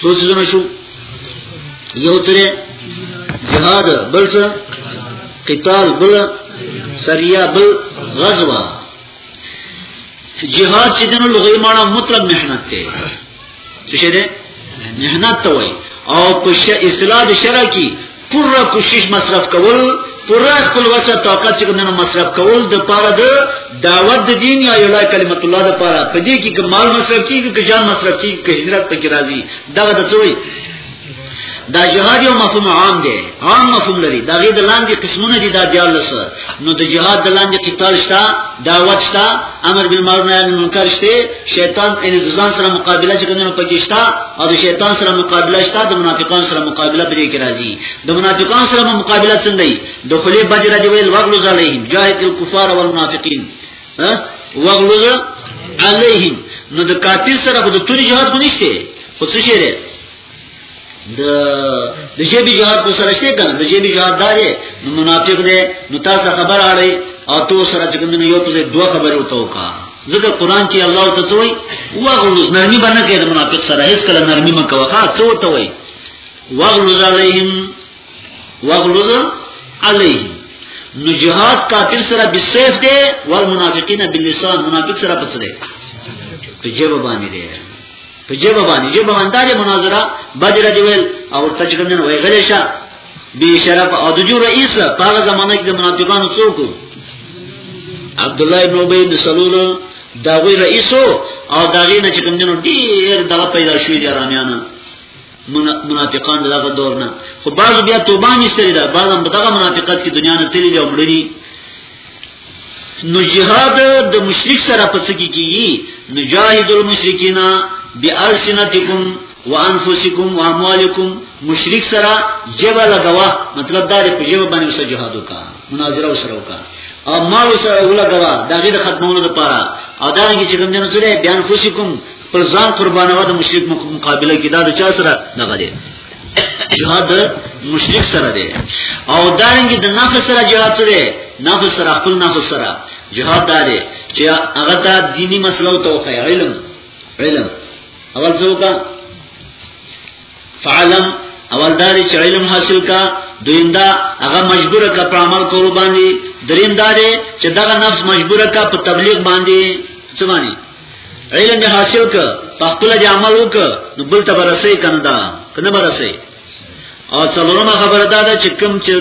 څو څه شو یو ترې جهاد بل څه قتال بل سریه بل غزوه جهاد چې دنو لغوي معنی مطلب محنت ته څه شه ده محنت ته وای او په اصطلاح د شرع کې پوره کوشش مصرف کول پوره خپل وسه طاقت چې کومه مصرف کول د پاره د دعوت د دین یا الای کلمت الله د پاره په دې کې کمال مصرف کیږي که جان مصرف کیږي که هجرت پکې راځي دا د څوی دا جهاد یو مفهوم عام دی عام مفهوم لري دا غي د لاندې قسمونه دي دا دیال سره نو د جهاد د لاندې قتال شته دعوت شته امر بالمعروف نهی عن منکر شته شیطان ان د ځان سره مقابله چې کنه پکې شته او د شیطان سره مقابله شته د منافقان سره مقابله پرې کې راځي د منافقان سره مقابله څنګه دی د خلی بجره دی ویل وغلظ علیهم جاهد الكفار والمنافقین ها وغلظ علیهم نو د کافر سره خو د توري جهاد خو نشته خو څه شي د د جیبی جهاد کو سره شته کنه د جیبی جهاد دا دی نو منافق دی نو تاسو خبر اړی او تو سره چې کوم یو ته دوه خبرې وته وکا ځکه قران کې الله ته څوي واغلوز نرمي باندې کې د منافق سره هیڅ کله نرمي مکه وخا څو ته وي واغلوز علیهم واغلوز علیهم نو جهاد کافر سره بالسيف دی والمنافقین باللسان منافق سره پڅ دی په جواب باندې دی په جبه باندې جبه باندې مناظره بدر دی ویل او ورته چې کوم نه وای غلې شه بی شرف او د جو رئیس په هغه زمانه کې د منافقانو څوک عبد الله ابن ابي بن سلول دا وی رئیس او دا غینه چې کوم نه ډیر دغه پیدا شوی دی رامیانه منافقان دغه دور نه خو بعض بیا توبه نشته دا بعض هم دغه منافقت کې دنیا نه تللی او مړی نو جهاد د مشرک سره پڅ کیږي نجاهد المشرکین بالسنتکم وانفسکم واموالکم مشرک سره جبل غوا مطلب دا دی په جبل باندې سره جهاد وکا مناظره وسره وکا او مال سره ولګوا دا غي د ختمولو لپاره او دا غي چې کوم جن سره بیان فسکم پر ځان قربانوا د مشرک مقابله کې دا د چا سره دغه دی جهاد مشرک سره دی او دا رنګ د نفس سره جهاد سره دی نفس سره خپل نفس سره جهاد دا دی چې هغه ته دینی مسله او توخه علم علم اول څوکا فعلم اول دا چې علم حاصل کا دویم دا هغه مجبور کا په عمل کولو باندې دریم دا دی چې دغه نفس مجبور کا په تبلیغ باندې څه باندې علم حاصل ک په خپل د عمل وک نو بل ته برسې کنه دا کنه برسې او څلورمه خبره دا ده چې کوم چې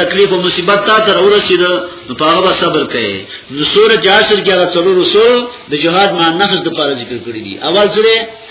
تکلیف او مصیبت تا تر ورسید نو په هغه صبر کړي نو سورۃ یاسر کې هغه څلور رسول د جهاد معنی خص د پاره ذکر کړی دي اول سره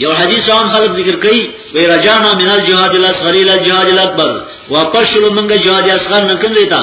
یو حدیث عام خلق ذکر کوي وی رجانا من الجهاد الاصغر الى الجهاد الاکبر واپس شلو منګه جهاد اصغر نه کوم دیتا